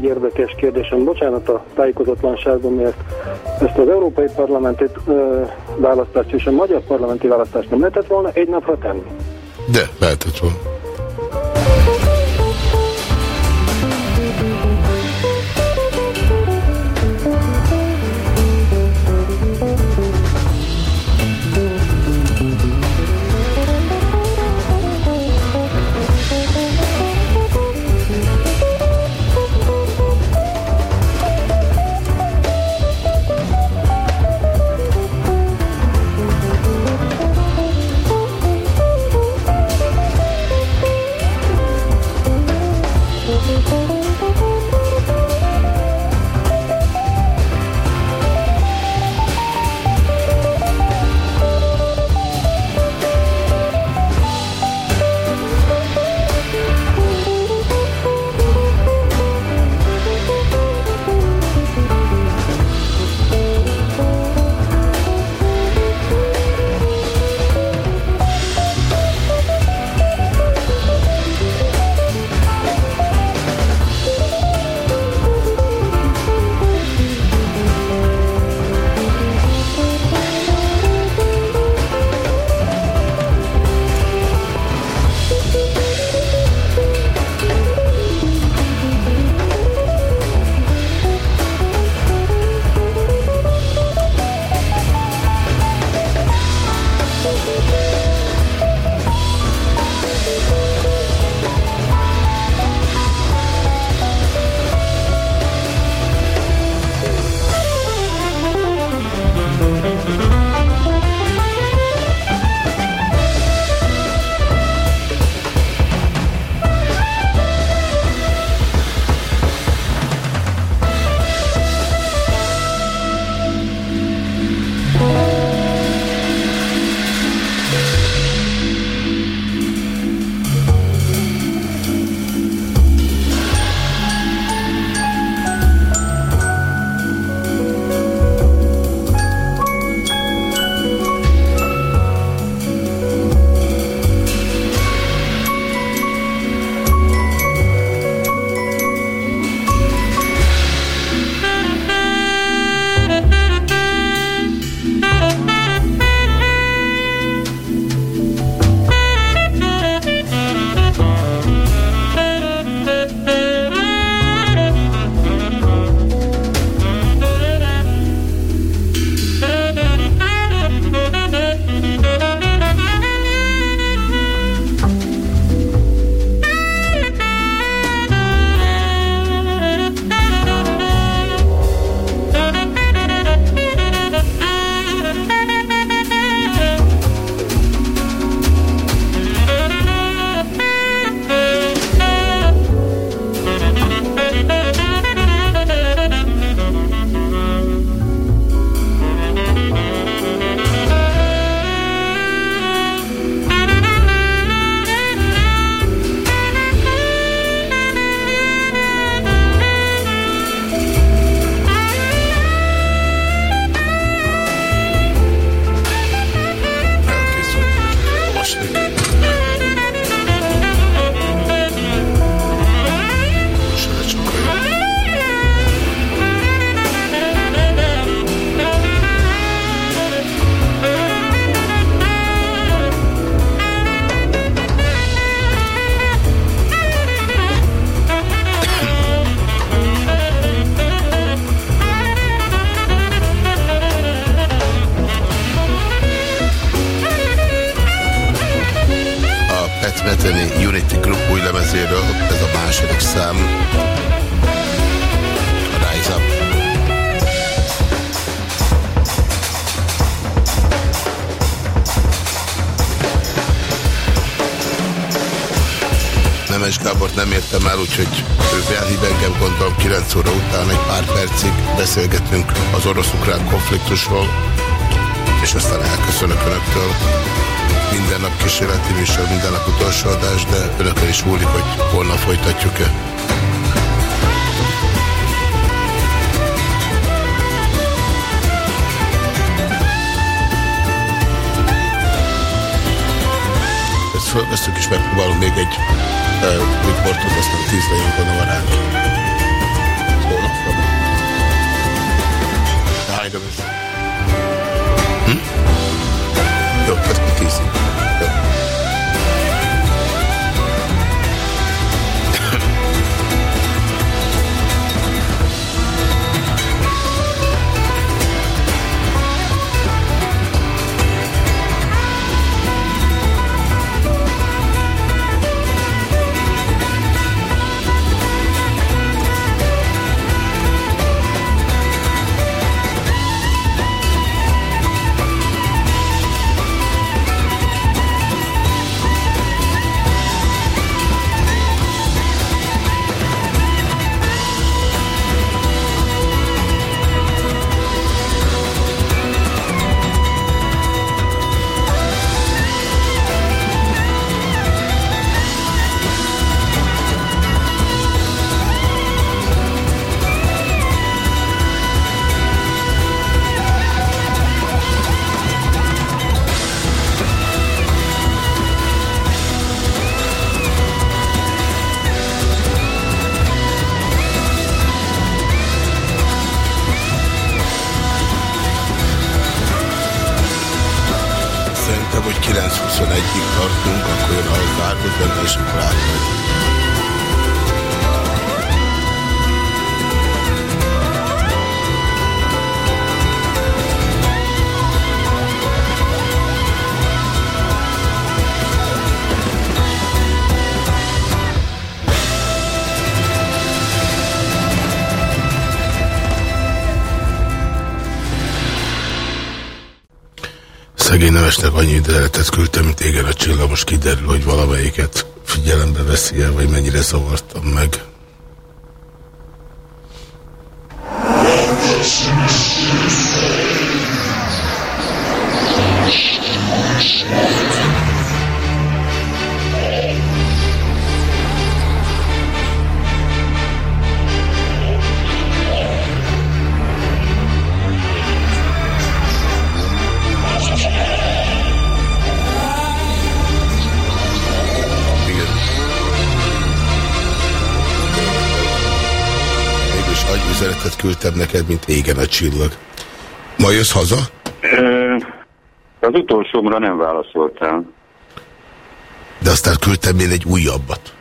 egy érdekes kérdésem, bocsánat a tájékozatlanságban, mert ezt az Európai Parlamenti választást és a Magyar Parlamenti választást nem lehetett volna egy napra tenni? De, lehetett volna. Beszélgetünk az orosz-ukrán konfliktusról, és aztán elköszönök önöktől. Minden nap kísérleti műsor, minden nap utolsó adás, de önökön is múlik, hogy holnap folytatjuk-e. Ezt fölveszünk és megpróbálunk még egy riportot, aztán tízre jön gondolom ránk. Tehát annyi üzenetet küldtem, mint égen a csillag, most kiderül, hogy valamelyiket figyelembe veszi el, vagy mennyire zavartam meg. Küldtem neked, mint égen a csillag. Ma jössz haza? Ö, Az utolsómra nem válaszoltál. De aztán küldtem még egy újabbat.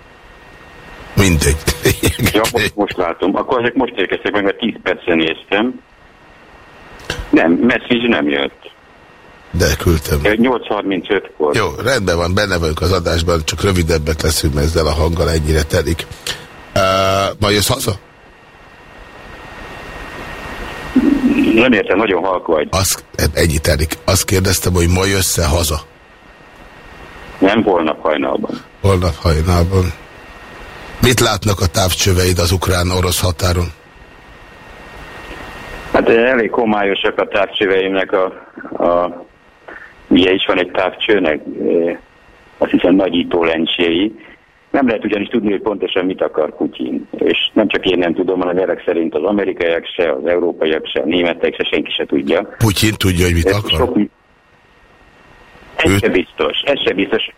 Mindegy. Ja, most, most látom. Akkor ezek most érkeztek meg, mert 10 percen néztem. Nem, message nem jött. De küldtem. 8.35-kor. Jó, rendben van, benne vagyunk az adásban, csak rövidebbek leszünk, mert ezzel a hanggal ennyire telik. Uh, ma jössz haza? Nem értem, nagyon halk vagy. Az, ennyi telik. Azt kérdeztem, hogy ma jössz-e haza? Nem holnap hajnalban. Holnap hajnalban. Mit látnak a távcsöveid az ukrán-orosz határon? Hát elég homályosak a távcsöveimnek a, a milyen is van egy távcsőnek, azt hiszem nagyító lencséi. Nem lehet ugyanis tudni, hogy pontosan mit akar Putyin. És nem csak én nem tudom, hanem ezek szerint az amerikaiak se, az európaiak se, a németek se, senki se tudja. Putyin tudja, hogy mit Ez akar? Sok... Ez se biztos, ez se biztos.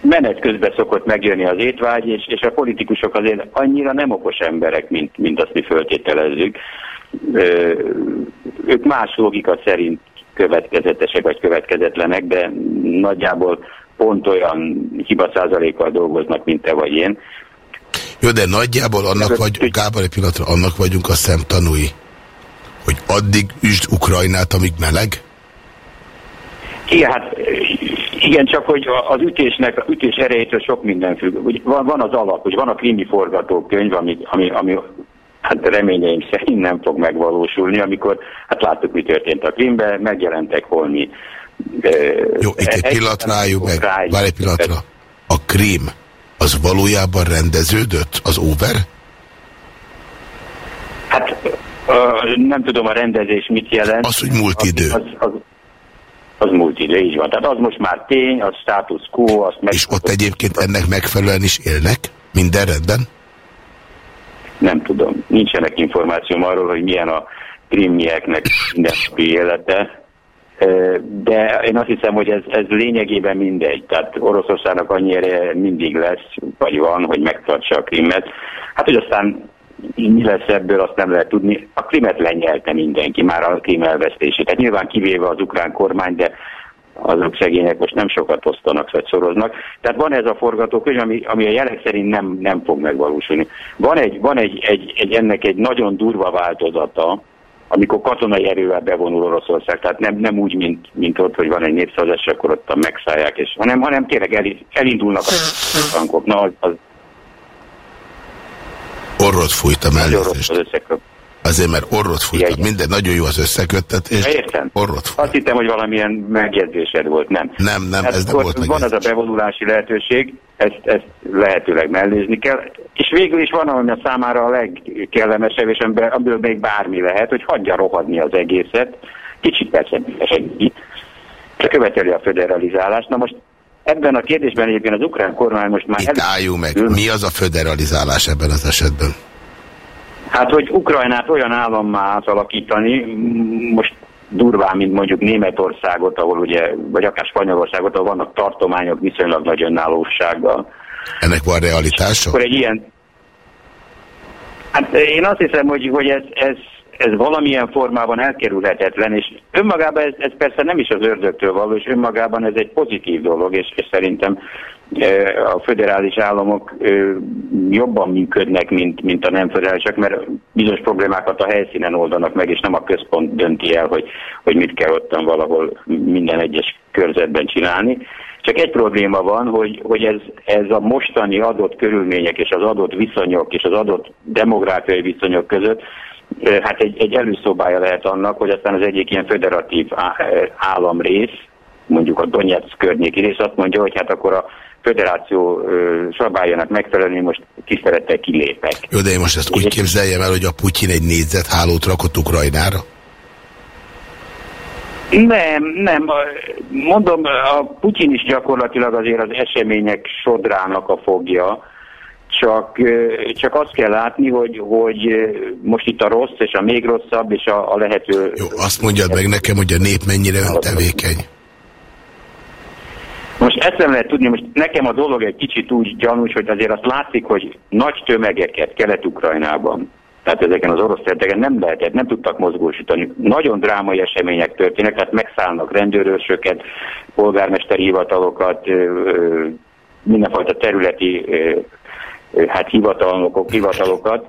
Menet közben szokott megjönni az étvágy, és, és a politikusok azért annyira nem okos emberek, mint, mint azt mi föltételezzük. Ö, ők más logika szerint következetesek vagy következetlenek, de nagyjából pont olyan hiba százalékkal dolgoznak, mint te vagy én. Jó, de nagyjából annak vagy, Gábor, egy pillanatra, annak vagyunk a szemtanúi, hogy addig üsd Ukrajnát, amíg meleg? Igen, hát Igen, csak hogy az ütésnek, az ütés erejétől sok minden függ. Ugye van, van az alap, hogy van a krimi forgatókönyv, ami, ami, ami hát reményeim szerint nem fog megvalósulni, amikor, hát láttuk, mi történt a krimben, megjelentek holmi. Jó, itt egy pillanatra álljunk meg. Várj egy pillanatra. A krím, az valójában rendeződött? Az over? Uh, nem tudom a rendezés mit jelent. Az, hogy múlt idő. Az, az, az múlt idő, így van. Tehát az most már tény, az status quo, azt meg... És ott egyébként ennek megfelelően is élnek? Minden rendben? Nem tudom. Nincsenek információm arról, hogy milyen a krimmieknek mindennapi élete. De én azt hiszem, hogy ez, ez lényegében mindegy. Tehát Oroszországnak annyi mindig lesz, vagy van, hogy megtartsa a krimmet. Hát, hogy aztán mi lesz ebből, azt nem lehet tudni. A krimet lenyelte mindenki, már a krím elvesztését. Tehát nyilván kivéve az ukrán kormány, de azok szegények most nem sokat osztanak, vagy szoroznak. Tehát van ez a forgatókönyv, ami, ami a jelek szerint nem, nem fog megvalósulni. Van, egy, van egy, egy, egy, ennek egy nagyon durva változata, amikor katonai erővel bevonul Oroszország, tehát nem, nem úgy, mint, mint ott, hogy van egy népszavazás, és akkor ott megszállják, és, hanem, hanem tényleg el, elindulnak a tankok. Na, az, az Orrot fújtam elnézést. az összeköp. Azért, mert orrot fújtam. Minden nagyon jó az összeköttetés. Értem. Orrot Azt hittem, hogy valamilyen megjegyzésed volt, nem. Nem, nem, Hát ez nem volt Van az a bevonulási lehetőség, ezt, ezt lehetőleg mellézni kell, és végül is van, ami a számára a legkellemesebb, és amiből még bármi lehet, hogy hagyja rohadni az egészet, kicsit persze csak követeli a federalizálást. Na most ebben a kérdésben egyébként az ukrán kormány most már... Itt álljunk meg. Mi az a föderalizálás ebben az esetben? Hát, hogy Ukrajnát olyan állammá átalakítani, most durván, mint mondjuk Németországot, ahol ugye, vagy akár Spanyolországot, ahol vannak tartományok viszonylag nagy önállósággal. Ennek van realitása? Akkor egy ilyen... Hát én azt hiszem, hogy, hogy ez, ez, ez valamilyen formában elkerülhetetlen, és önmagában ez, ez persze nem is az ördögtől való, és önmagában ez egy pozitív dolog, és, és szerintem a föderális államok jobban működnek, mint, mint a nem föderálisak, mert bizonyos problémákat a helyszínen oldanak meg, és nem a központ dönti el, hogy, hogy mit kell ottan valahol minden egyes körzetben csinálni. Csak egy probléma van, hogy, hogy ez, ez a mostani adott körülmények és az adott viszonyok és az adott demográfiai viszonyok között hát egy, egy előszobája lehet annak, hogy aztán az egyik ilyen eh, államrész, mondjuk a Donetsz környéki rész azt mondja, hogy hát akkor a föderáció szabályának megfelelően most tisztelettel kilépek. Jó, de én most ezt úgy képzeljem el, hogy a Putyin egy négyzethálót rakott Ukrajnára? Nem, nem. Mondom, a Putyin is gyakorlatilag azért az események sodrának a fogja, csak, csak azt kell látni, hogy, hogy most itt a rossz és a még rosszabb és a, a lehető... Jó, azt mondjad meg nekem, hogy a nép mennyire öntevékeny. Most ezt nem lehet tudni, most nekem a dolog egy kicsit úgy gyanús, hogy azért azt látszik, hogy nagy tömegeket Kelet-Ukrajnában, tehát ezeken az orosz területeken nem lehetett, nem tudtak mozgósítani. Nagyon drámai események történnek, tehát megszállnak rendőrőrsöket, polgármesteri hivatalokat, mindenfajta területi hát hivatalnokok, hivatalokat,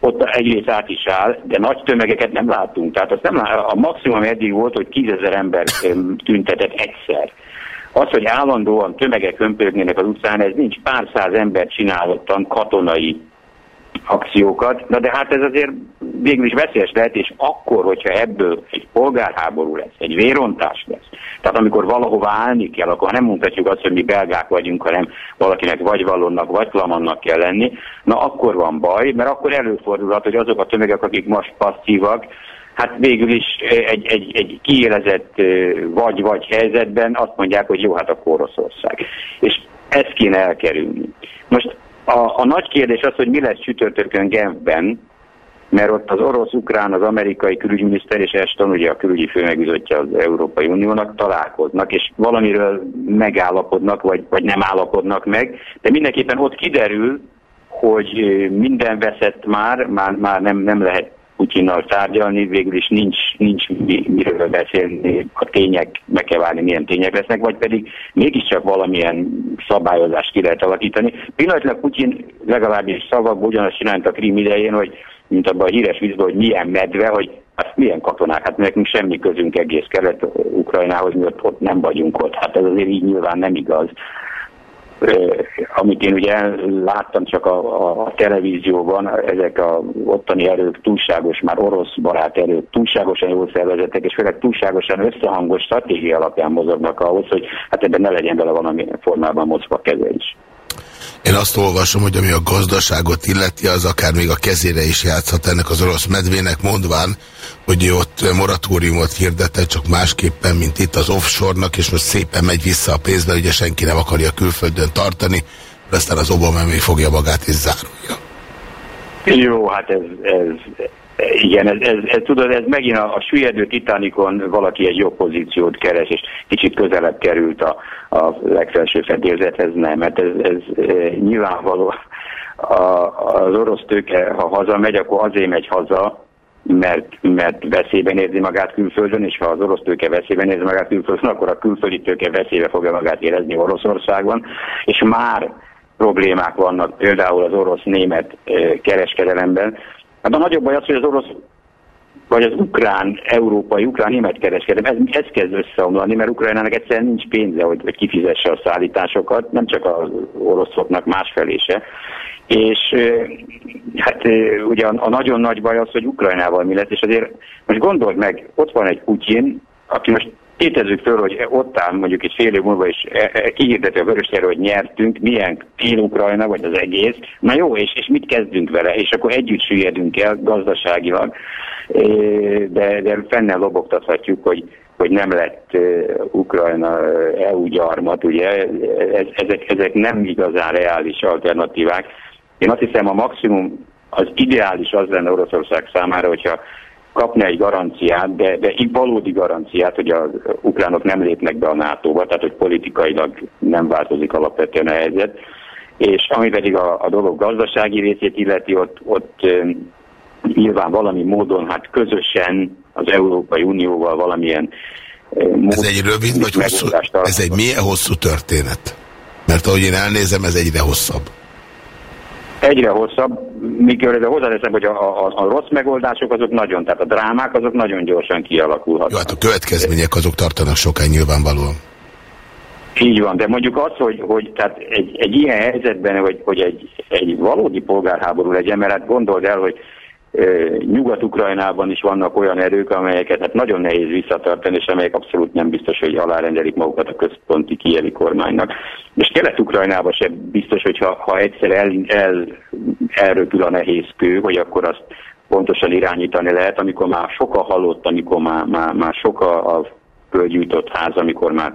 ott egyrészt át is áll, de nagy tömegeket nem látunk. Tehát azt nem a maximum eddig volt, hogy tízezer ember tüntetett egyszer. Az, hogy állandóan tömegek hömpögnének az utcán, ez nincs. Pár száz ember csinálottan katonai akciókat, na de hát ez azért végül is veszélyes lehet, és akkor, hogyha ebből egy polgárháború lesz, egy vérontás lesz, tehát amikor valahova állni kell, akkor nem mondhatjuk azt, hogy mi belgák vagyunk, hanem valakinek vagy vallonnak, vagy flamannak kell lenni, na akkor van baj, mert akkor előfordulhat, hogy azok a tömegek, akik most passzívak, hát végül is egy, egy, egy kiélezett vagy-vagy helyzetben azt mondják, hogy jó, hát a Oroszország. És ezt kéne elkerülni. Most a, a nagy kérdés az, hogy mi lesz csütörtökön Genfben, mert ott az orosz, ukrán, az amerikai külügyminiszter és Eston, ugye a külügyi főmegbizotja az Európai Uniónak találkoznak, és valamiről megállapodnak, vagy, vagy nem állapodnak meg, de mindenképpen ott kiderül, hogy minden veszett már, már, már nem, nem lehet Putyinnal tárgyalni, végül is nincs, nincs mi, miről beszélni, a tények, meg kell várni, milyen tények lesznek, vagy pedig mégiscsak valamilyen szabályozást ki lehet alakítani. Pillanatilag Putyin legalábbis szavakban ugyanazt csinált a krím idején, hogy mint abban a híres vízben, hogy milyen medve, hogy hát milyen katonák, hát nekünk semmi közünk egész kelet-ukrajnához, mi ott, ott nem vagyunk ott. Hát ez azért így nyilván nem igaz. Ö, amit én ugye láttam csak a, a televízióban, ezek a ottani erők túlságos, már orosz barát erők, túlságosan jól szervezettek, és főleg túlságosan összehangos stratégia alapján mozognak ahhoz, hogy hát ebben ne legyen bele valami formában mozva keze is. Én azt olvasom, hogy ami a gazdaságot illeti, az akár még a kezére is játszhat ennek az orosz medvének, mondván, hogy ott moratóriumot hirdetett, csak másképpen, mint itt az offshore-nak, és most szépen megy vissza a pénzbe, ugye senki nem akarja külföldön tartani, de aztán az Obama még fogja magát és zárulja. Jó, hát ez, ez igen, ez, ez, ez, tudod, ez megint a, a süllyedő Titanicon valaki egy jobb pozíciót keres, és kicsit közelebb került a, a legfelső fedélzethez, nem, mert ez, ez e, nyilvánvaló. A, az orosz tőke, ha hazamegy, akkor azért megy haza, mert, mert veszélyben érzi magát külföldön, és ha az orosz tőke veszélyben érzi magát külföldön, akkor a külföldi tőke veszélybe fogja magát érezni Oroszországban, és már problémák vannak például az orosz-német kereskedelemben, Hát a nagyobb baj az, hogy az orosz vagy az ukrán, európai, ukrán, német kereskedelem, ez, ez kezd összeomlani, mert Ukrajnának egyszerűen nincs pénze, hogy, hogy kifizesse a szállításokat, nem csak az oroszoknak, másfelé se. És hát ugye a, nagyon nagy baj az, hogy Ukrajnával mi lesz, és azért most gondold meg, ott van egy Putyin, aki most Tétezzük föl, hogy ott áll mondjuk egy fél év múlva, és e, e, kihirdeti a vörösjára, hogy nyertünk, milyen fél Ukrajna, vagy az egész. Na jó, és, és mit kezdünk vele? És akkor együtt süllyedünk el gazdaságilag, de, de fennel lobogtathatjuk, hogy, hogy nem lett Ukrajna EU gyarmat, ugye? Ez, ezek, ezek nem igazán reális alternatívák. Én azt hiszem a maximum, az ideális az lenne Oroszország számára, hogyha kapni egy garanciát, de, de így valódi garanciát, hogy az ukránok nem lépnek be a NATO-ba, tehát hogy politikailag nem változik alapvetően a helyzet. És ami pedig a, a dolog gazdasági részét illeti, ott, ott nyilván valami módon, hát közösen az Európai Unióval valamilyen Ez egy rövid vagy hosszú, ez egy milyen hosszú történet? Mert ahogy én elnézem, ez egyre hosszabb egyre hosszabb, mikor de hozzáteszem, hogy a, a, a rossz megoldások azok nagyon, tehát a drámák azok nagyon gyorsan kialakulhatnak. Jó, hát a következmények azok tartanak sokáig nyilvánvalóan. Így van, de mondjuk az, hogy, hogy tehát egy, egy ilyen helyzetben, hogy, hogy egy, egy valódi polgárháború legyen, mert hát gondold el, hogy Nyugat-Ukrajnában is vannak olyan erők, amelyeket hát nagyon nehéz visszatartani, és amelyek abszolút nem biztos, hogy alárendelik magukat a központi kievi kormánynak. És Kelet-Ukrajnában sem biztos, hogy ha, ha egyszer el, el, elröpül a nehéz kő, hogy akkor azt pontosan irányítani lehet, amikor már sok a halott, amikor már, már, már sok a, a ház, amikor már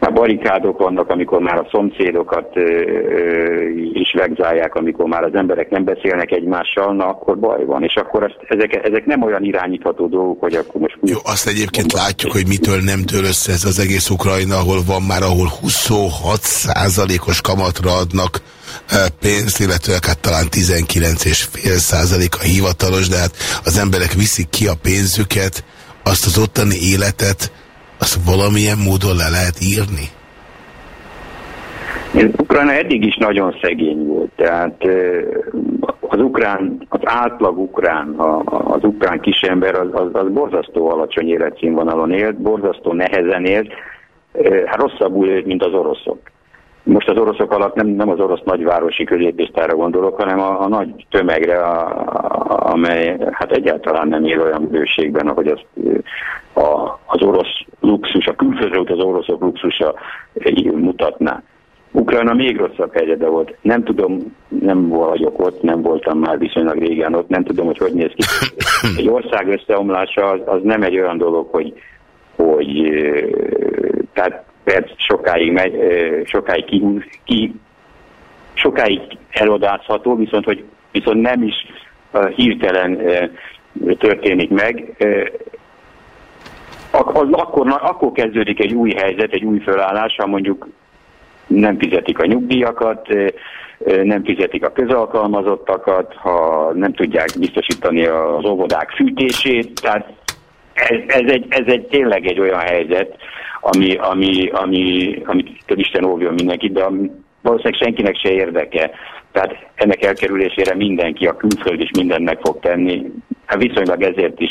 már barikádok vannak, amikor már a szomszédokat ö, ö, is vegzálják, amikor már az emberek nem beszélnek egymással, na akkor baj van. És akkor ezt, ezek, ezek nem olyan irányítható dolgok, hogy akkor most... Jó, azt egyébként látjuk, hogy mitől nem től össze ez az egész Ukrajna, ahol van már, ahol 26 százalékos kamatra adnak pénzt, illetve hát talán 19,5 százalék a hivatalos, de hát az emberek viszik ki a pénzüket, azt az ottani életet azt valamilyen módon le lehet írni? Ukrajna eddig is nagyon szegény volt, tehát az ukrán, az átlag ukrán, az ukrán kisember az, az, az borzasztó alacsony életszínvonalon élt, borzasztó nehezen élt, hát rosszabbul élt, mint az oroszok. Most az oroszok alatt nem, nem az orosz nagyvárosi középésztára gondolok, hanem a, a nagy tömegre, a, a, amely hát egyáltalán nem él olyan bőségben, ahogy az, a, az orosz luxus, a külföldre az oroszok luxusa mutatná. Ukrajna még rosszabb helyzetben volt. Nem tudom, nem vagyok ott, nem voltam már viszonylag régen ott, nem tudom, hogy hogy néz ki. Egy ország összeomlása az, az nem egy olyan dolog, hogy, hogy tehát perc sokáig, megy, sokáig ki, ki sokáig elodázható, viszont hogy viszont nem is hirtelen történik meg. Akkor, akkor kezdődik egy új helyzet, egy új felállás, ha mondjuk nem fizetik a nyugdíjakat, nem fizetik a közalkalmazottakat, ha nem tudják biztosítani az óvodák fűtését, tehát ez, ez, egy, ez egy tényleg egy olyan helyzet, ami, ami, ami, amit Isten óvjon mindenkit, de ami, valószínűleg senkinek se érdeke. Tehát ennek elkerülésére mindenki, a külföld is mindent meg fog tenni. Hát viszonylag ezért is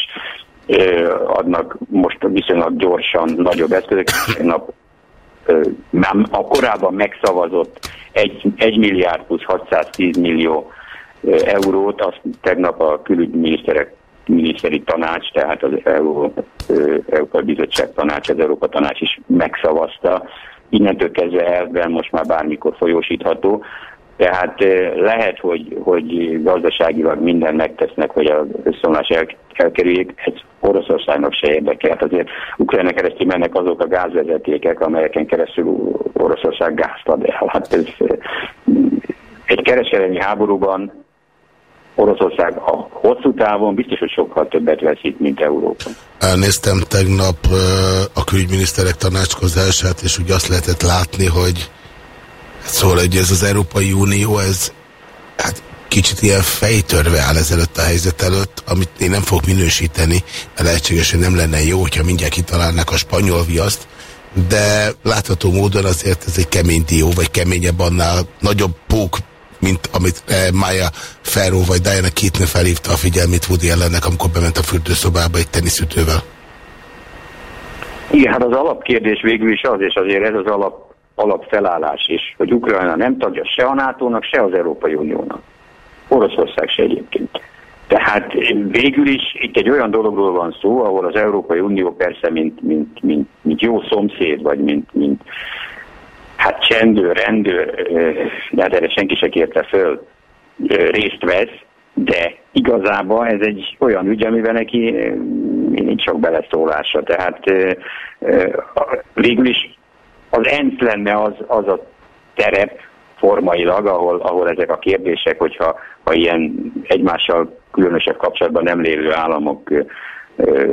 ö, adnak most viszonylag gyorsan nagyobb eszközöket. Nap ö, már a korábban megszavazott 1, 1 milliárd plusz 610 millió eurót, azt tegnap a külügyminiszterek miniszteri tanács, tehát az ö, Európai Bizottság tanács, az Európa tanács is megszavazta. Innentől kezdve elvben most már bármikor folyósítható. Tehát lehet, hogy, hogy gazdaságilag minden megtesznek, hogy az összeomlás el, elkerüljék, ez Oroszországnak se érdekel. Hát azért Ukrajna keresztül mennek azok a gázvezetékek, amelyeken keresztül Oroszország gázt ad el. Hát ez egy kereskedelmi háborúban Oroszország a hosszú távon biztos, hogy sokkal többet veszít, mint Európa. Elnéztem tegnap a külügyminiszterek tanácskozását, és úgy azt lehetett látni, hogy szóval hogy ez az Európai Unió, ez hát kicsit ilyen fejtörve áll ezelőtt a helyzet előtt, amit én nem fogok minősíteni, mert lehetséges, hogy nem lenne jó, hogyha mindjárt kitalálnák a spanyol viaszt, de látható módon azért ez egy kemény dió, vagy keményebb annál nagyobb pók, mint amit eh, Maya Ferro vagy Diana Keaton felhívta a figyelmét Woody ellennek, amikor bement a fürdőszobába egy teniszütővel. Igen, hát az alapkérdés végül is az, és azért ez az alap, alapfelállás is, hogy Ukrajna nem tagja se a NATO-nak, se az Európai Uniónak. Oroszország se egyébként. Tehát végül is itt egy olyan dologról van szó, ahol az Európai Unió persze, mint, mint, mint, mint jó szomszéd, vagy mint, mint hát csendőr, rendőr, de hát erre senki se kérte föl, részt vesz, de igazából ez egy olyan ügy, amiben neki nincs sok beleszólása. Tehát végül is az ENSZ lenne az, az a terep formailag, ahol, ahol ezek a kérdések, hogyha ha ilyen egymással különösebb kapcsolatban nem lévő államok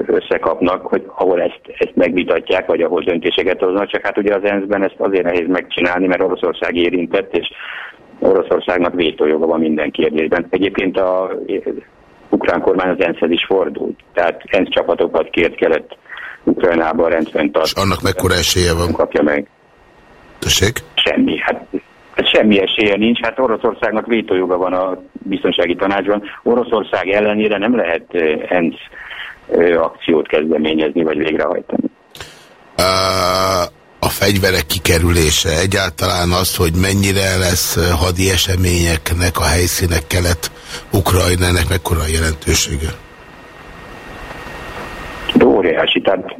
összekapnak, hogy ahol ezt, ezt megvitatják, vagy ahol döntéseket hoznak, csak hát ugye az ENSZ-ben ezt azért nehéz megcsinálni, mert Oroszország érintett, és Oroszországnak vétójoga van minden kérdésben. Egyébként a ukrán kormány az ENSZ-hez is fordult, tehát ENSZ csapatokat kért kelet Ukrajnában rendfenntartani. És annak mekkora esélye van? Kapja meg. Tessék? Semmi, hát hát semmi esélye nincs. Hát Oroszországnak vétójoga van a biztonsági tanácsban. Oroszország ellenére nem lehet eh, ENSZ akciót kezdeményezni vagy végrehajtani. A fegyverek kikerülése, egyáltalán az, hogy mennyire lesz hadi eseményeknek a helyszínek kelet Ukrajna, ennek mekkora a jelentősége? Óriási. Tehát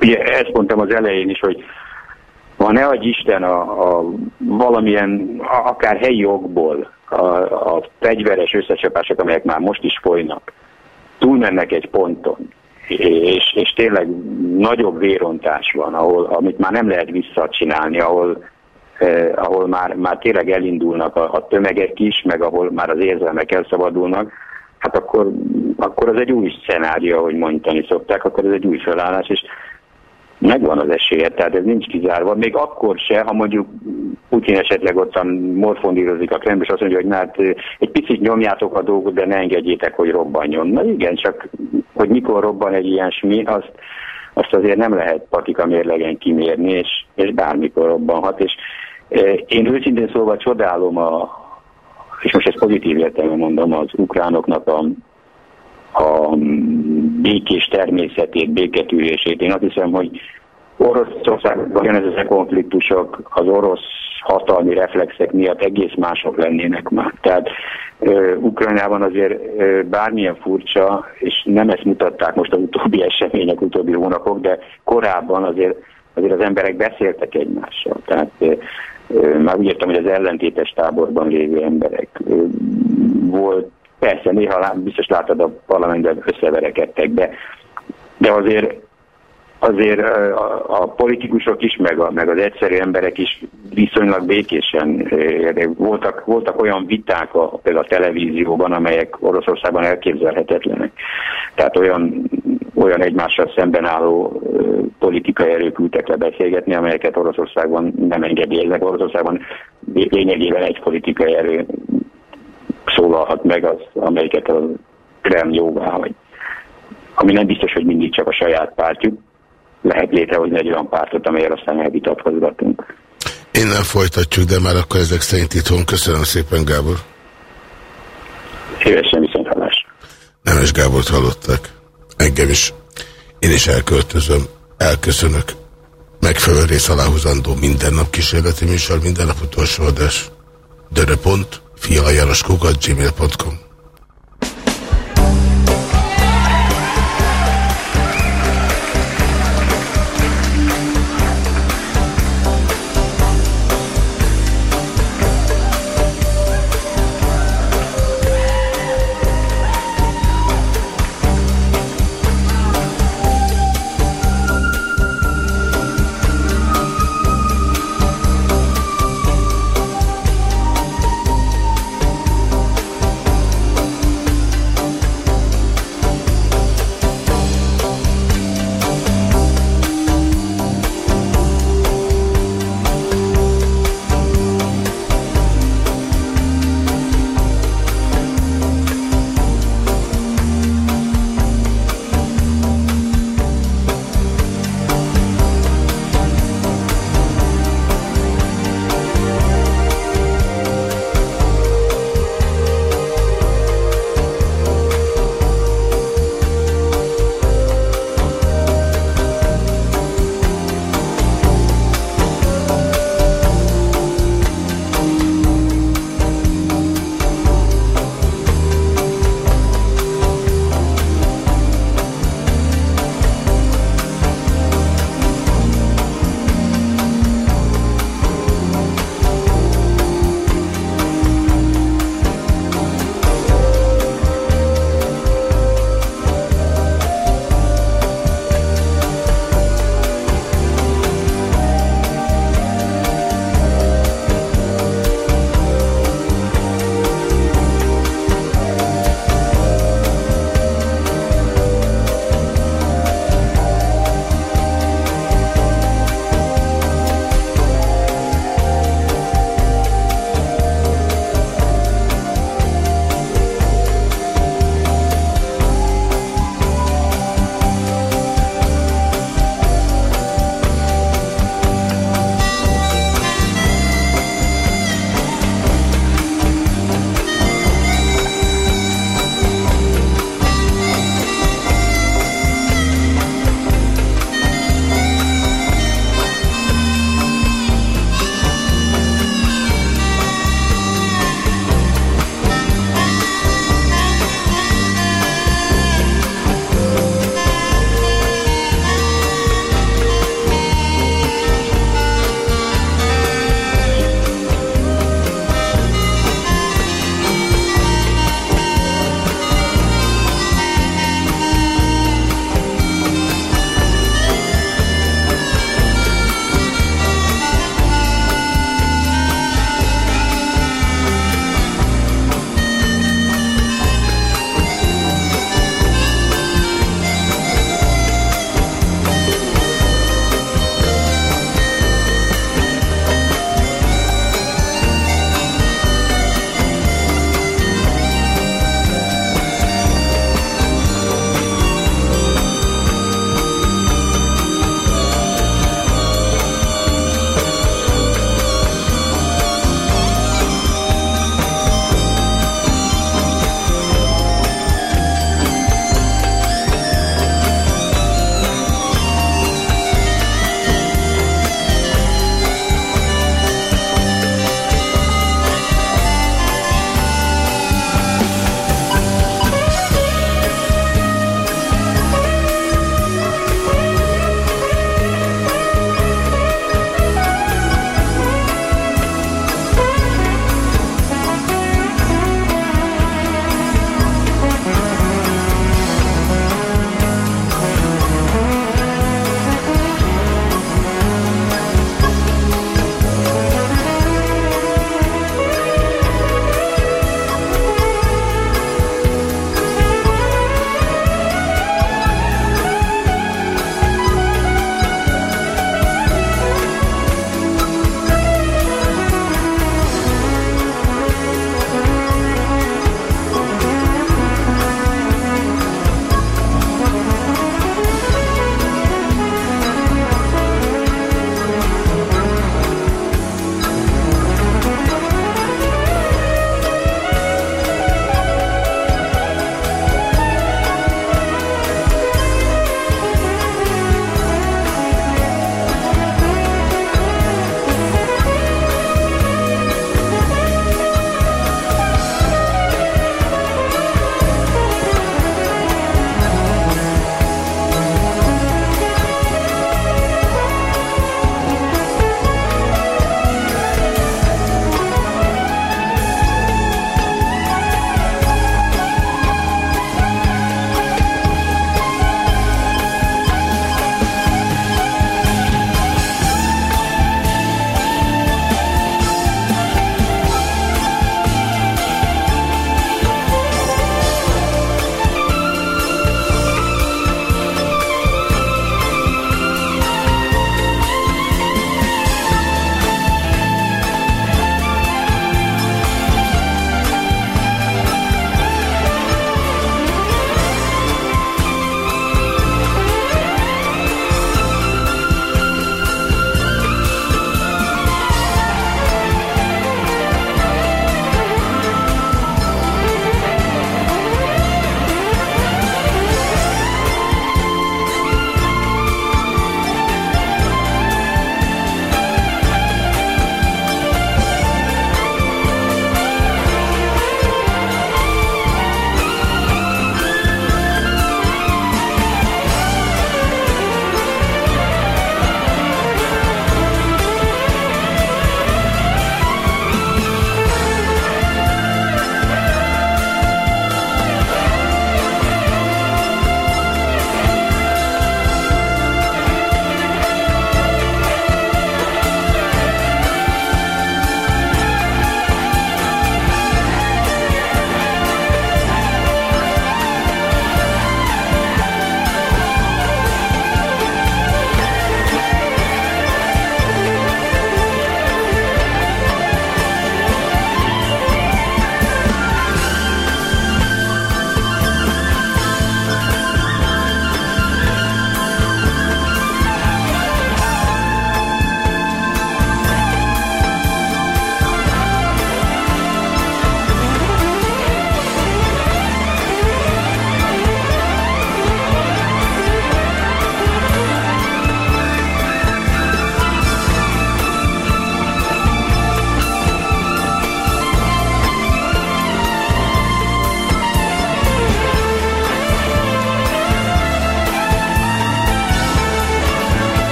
ugye ezt mondtam az elején is, hogy ha ne adj Isten a, a valamilyen, akár helyi okból a, a fegyveres összecsapások, amelyek már most is folynak, túlmennek egy ponton, és, és tényleg nagyobb vérontás van, ahol, amit már nem lehet visszacsinálni, ahol, eh, ahol már, már tényleg elindulnak a, a tömegek is, meg ahol már az érzelmek elszabadulnak, hát akkor, akkor az egy új szenárió, ahogy mondani szokták, akkor ez egy új felállás, és megvan az esélye, tehát ez nincs kizárva. Még akkor se, ha mondjuk Putin esetleg ottan morfondírozik a Kreml, és azt mondja, hogy hát egy picit nyomjátok a dolgot, de ne engedjétek, hogy robbanjon. Na igen, csak hogy mikor robban egy ilyesmi, azt, azt azért nem lehet patika mérlegen kimérni, és, és bármikor robbanhat. És e, én őszintén szólva csodálom a, és most ezt pozitív értelemben mondom, az ukránoknak a, a békés természetét, béketűrését. Én azt hiszem, hogy Oroszországban ugyanezek a konfliktusok az orosz hatalmi reflexek miatt egész mások lennének már. Tehát Ukrajnában azért ö, bármilyen furcsa, és nem ezt mutatták most az utóbbi események, utóbbi hónapok, de korábban azért, azért az emberek beszéltek egymással. Tehát ö, már úgy értem, hogy az ellentétes táborban lévő emberek ö, volt Persze, néha biztos látod a parlamentben összeverekedtek, de, de azért azért a, a politikusok is, meg, a, meg az egyszerű emberek is viszonylag békésen voltak, voltak olyan viták a, például a televízióban, amelyek Oroszországban elképzelhetetlenek. Tehát olyan, olyan egymással szemben álló politikai erők ültek le beszélgetni, amelyeket Oroszországban nem engedélyeznek. Oroszországban lényegében egy politikai erő szólalhat meg, az, amelyiket a Kreml jóvá hagy. Ami nem biztos, hogy mindig csak a saját pártjuk, lehet létrehozni egy olyan pártot, amelyel aztán elvitatkozgatunk. Innen folytatjuk, de már akkor ezek szerint itthon. Köszönöm szépen, Gábor. Szívesen viszont hallásra. Nemes Gábort hallották. Engem is. Én is elköltözöm. Elköszönök. Megfelelő rész aláhúzandó minden nap kísérleti műsor, minden nap utolsó adás. Dörö.fi, gmail.com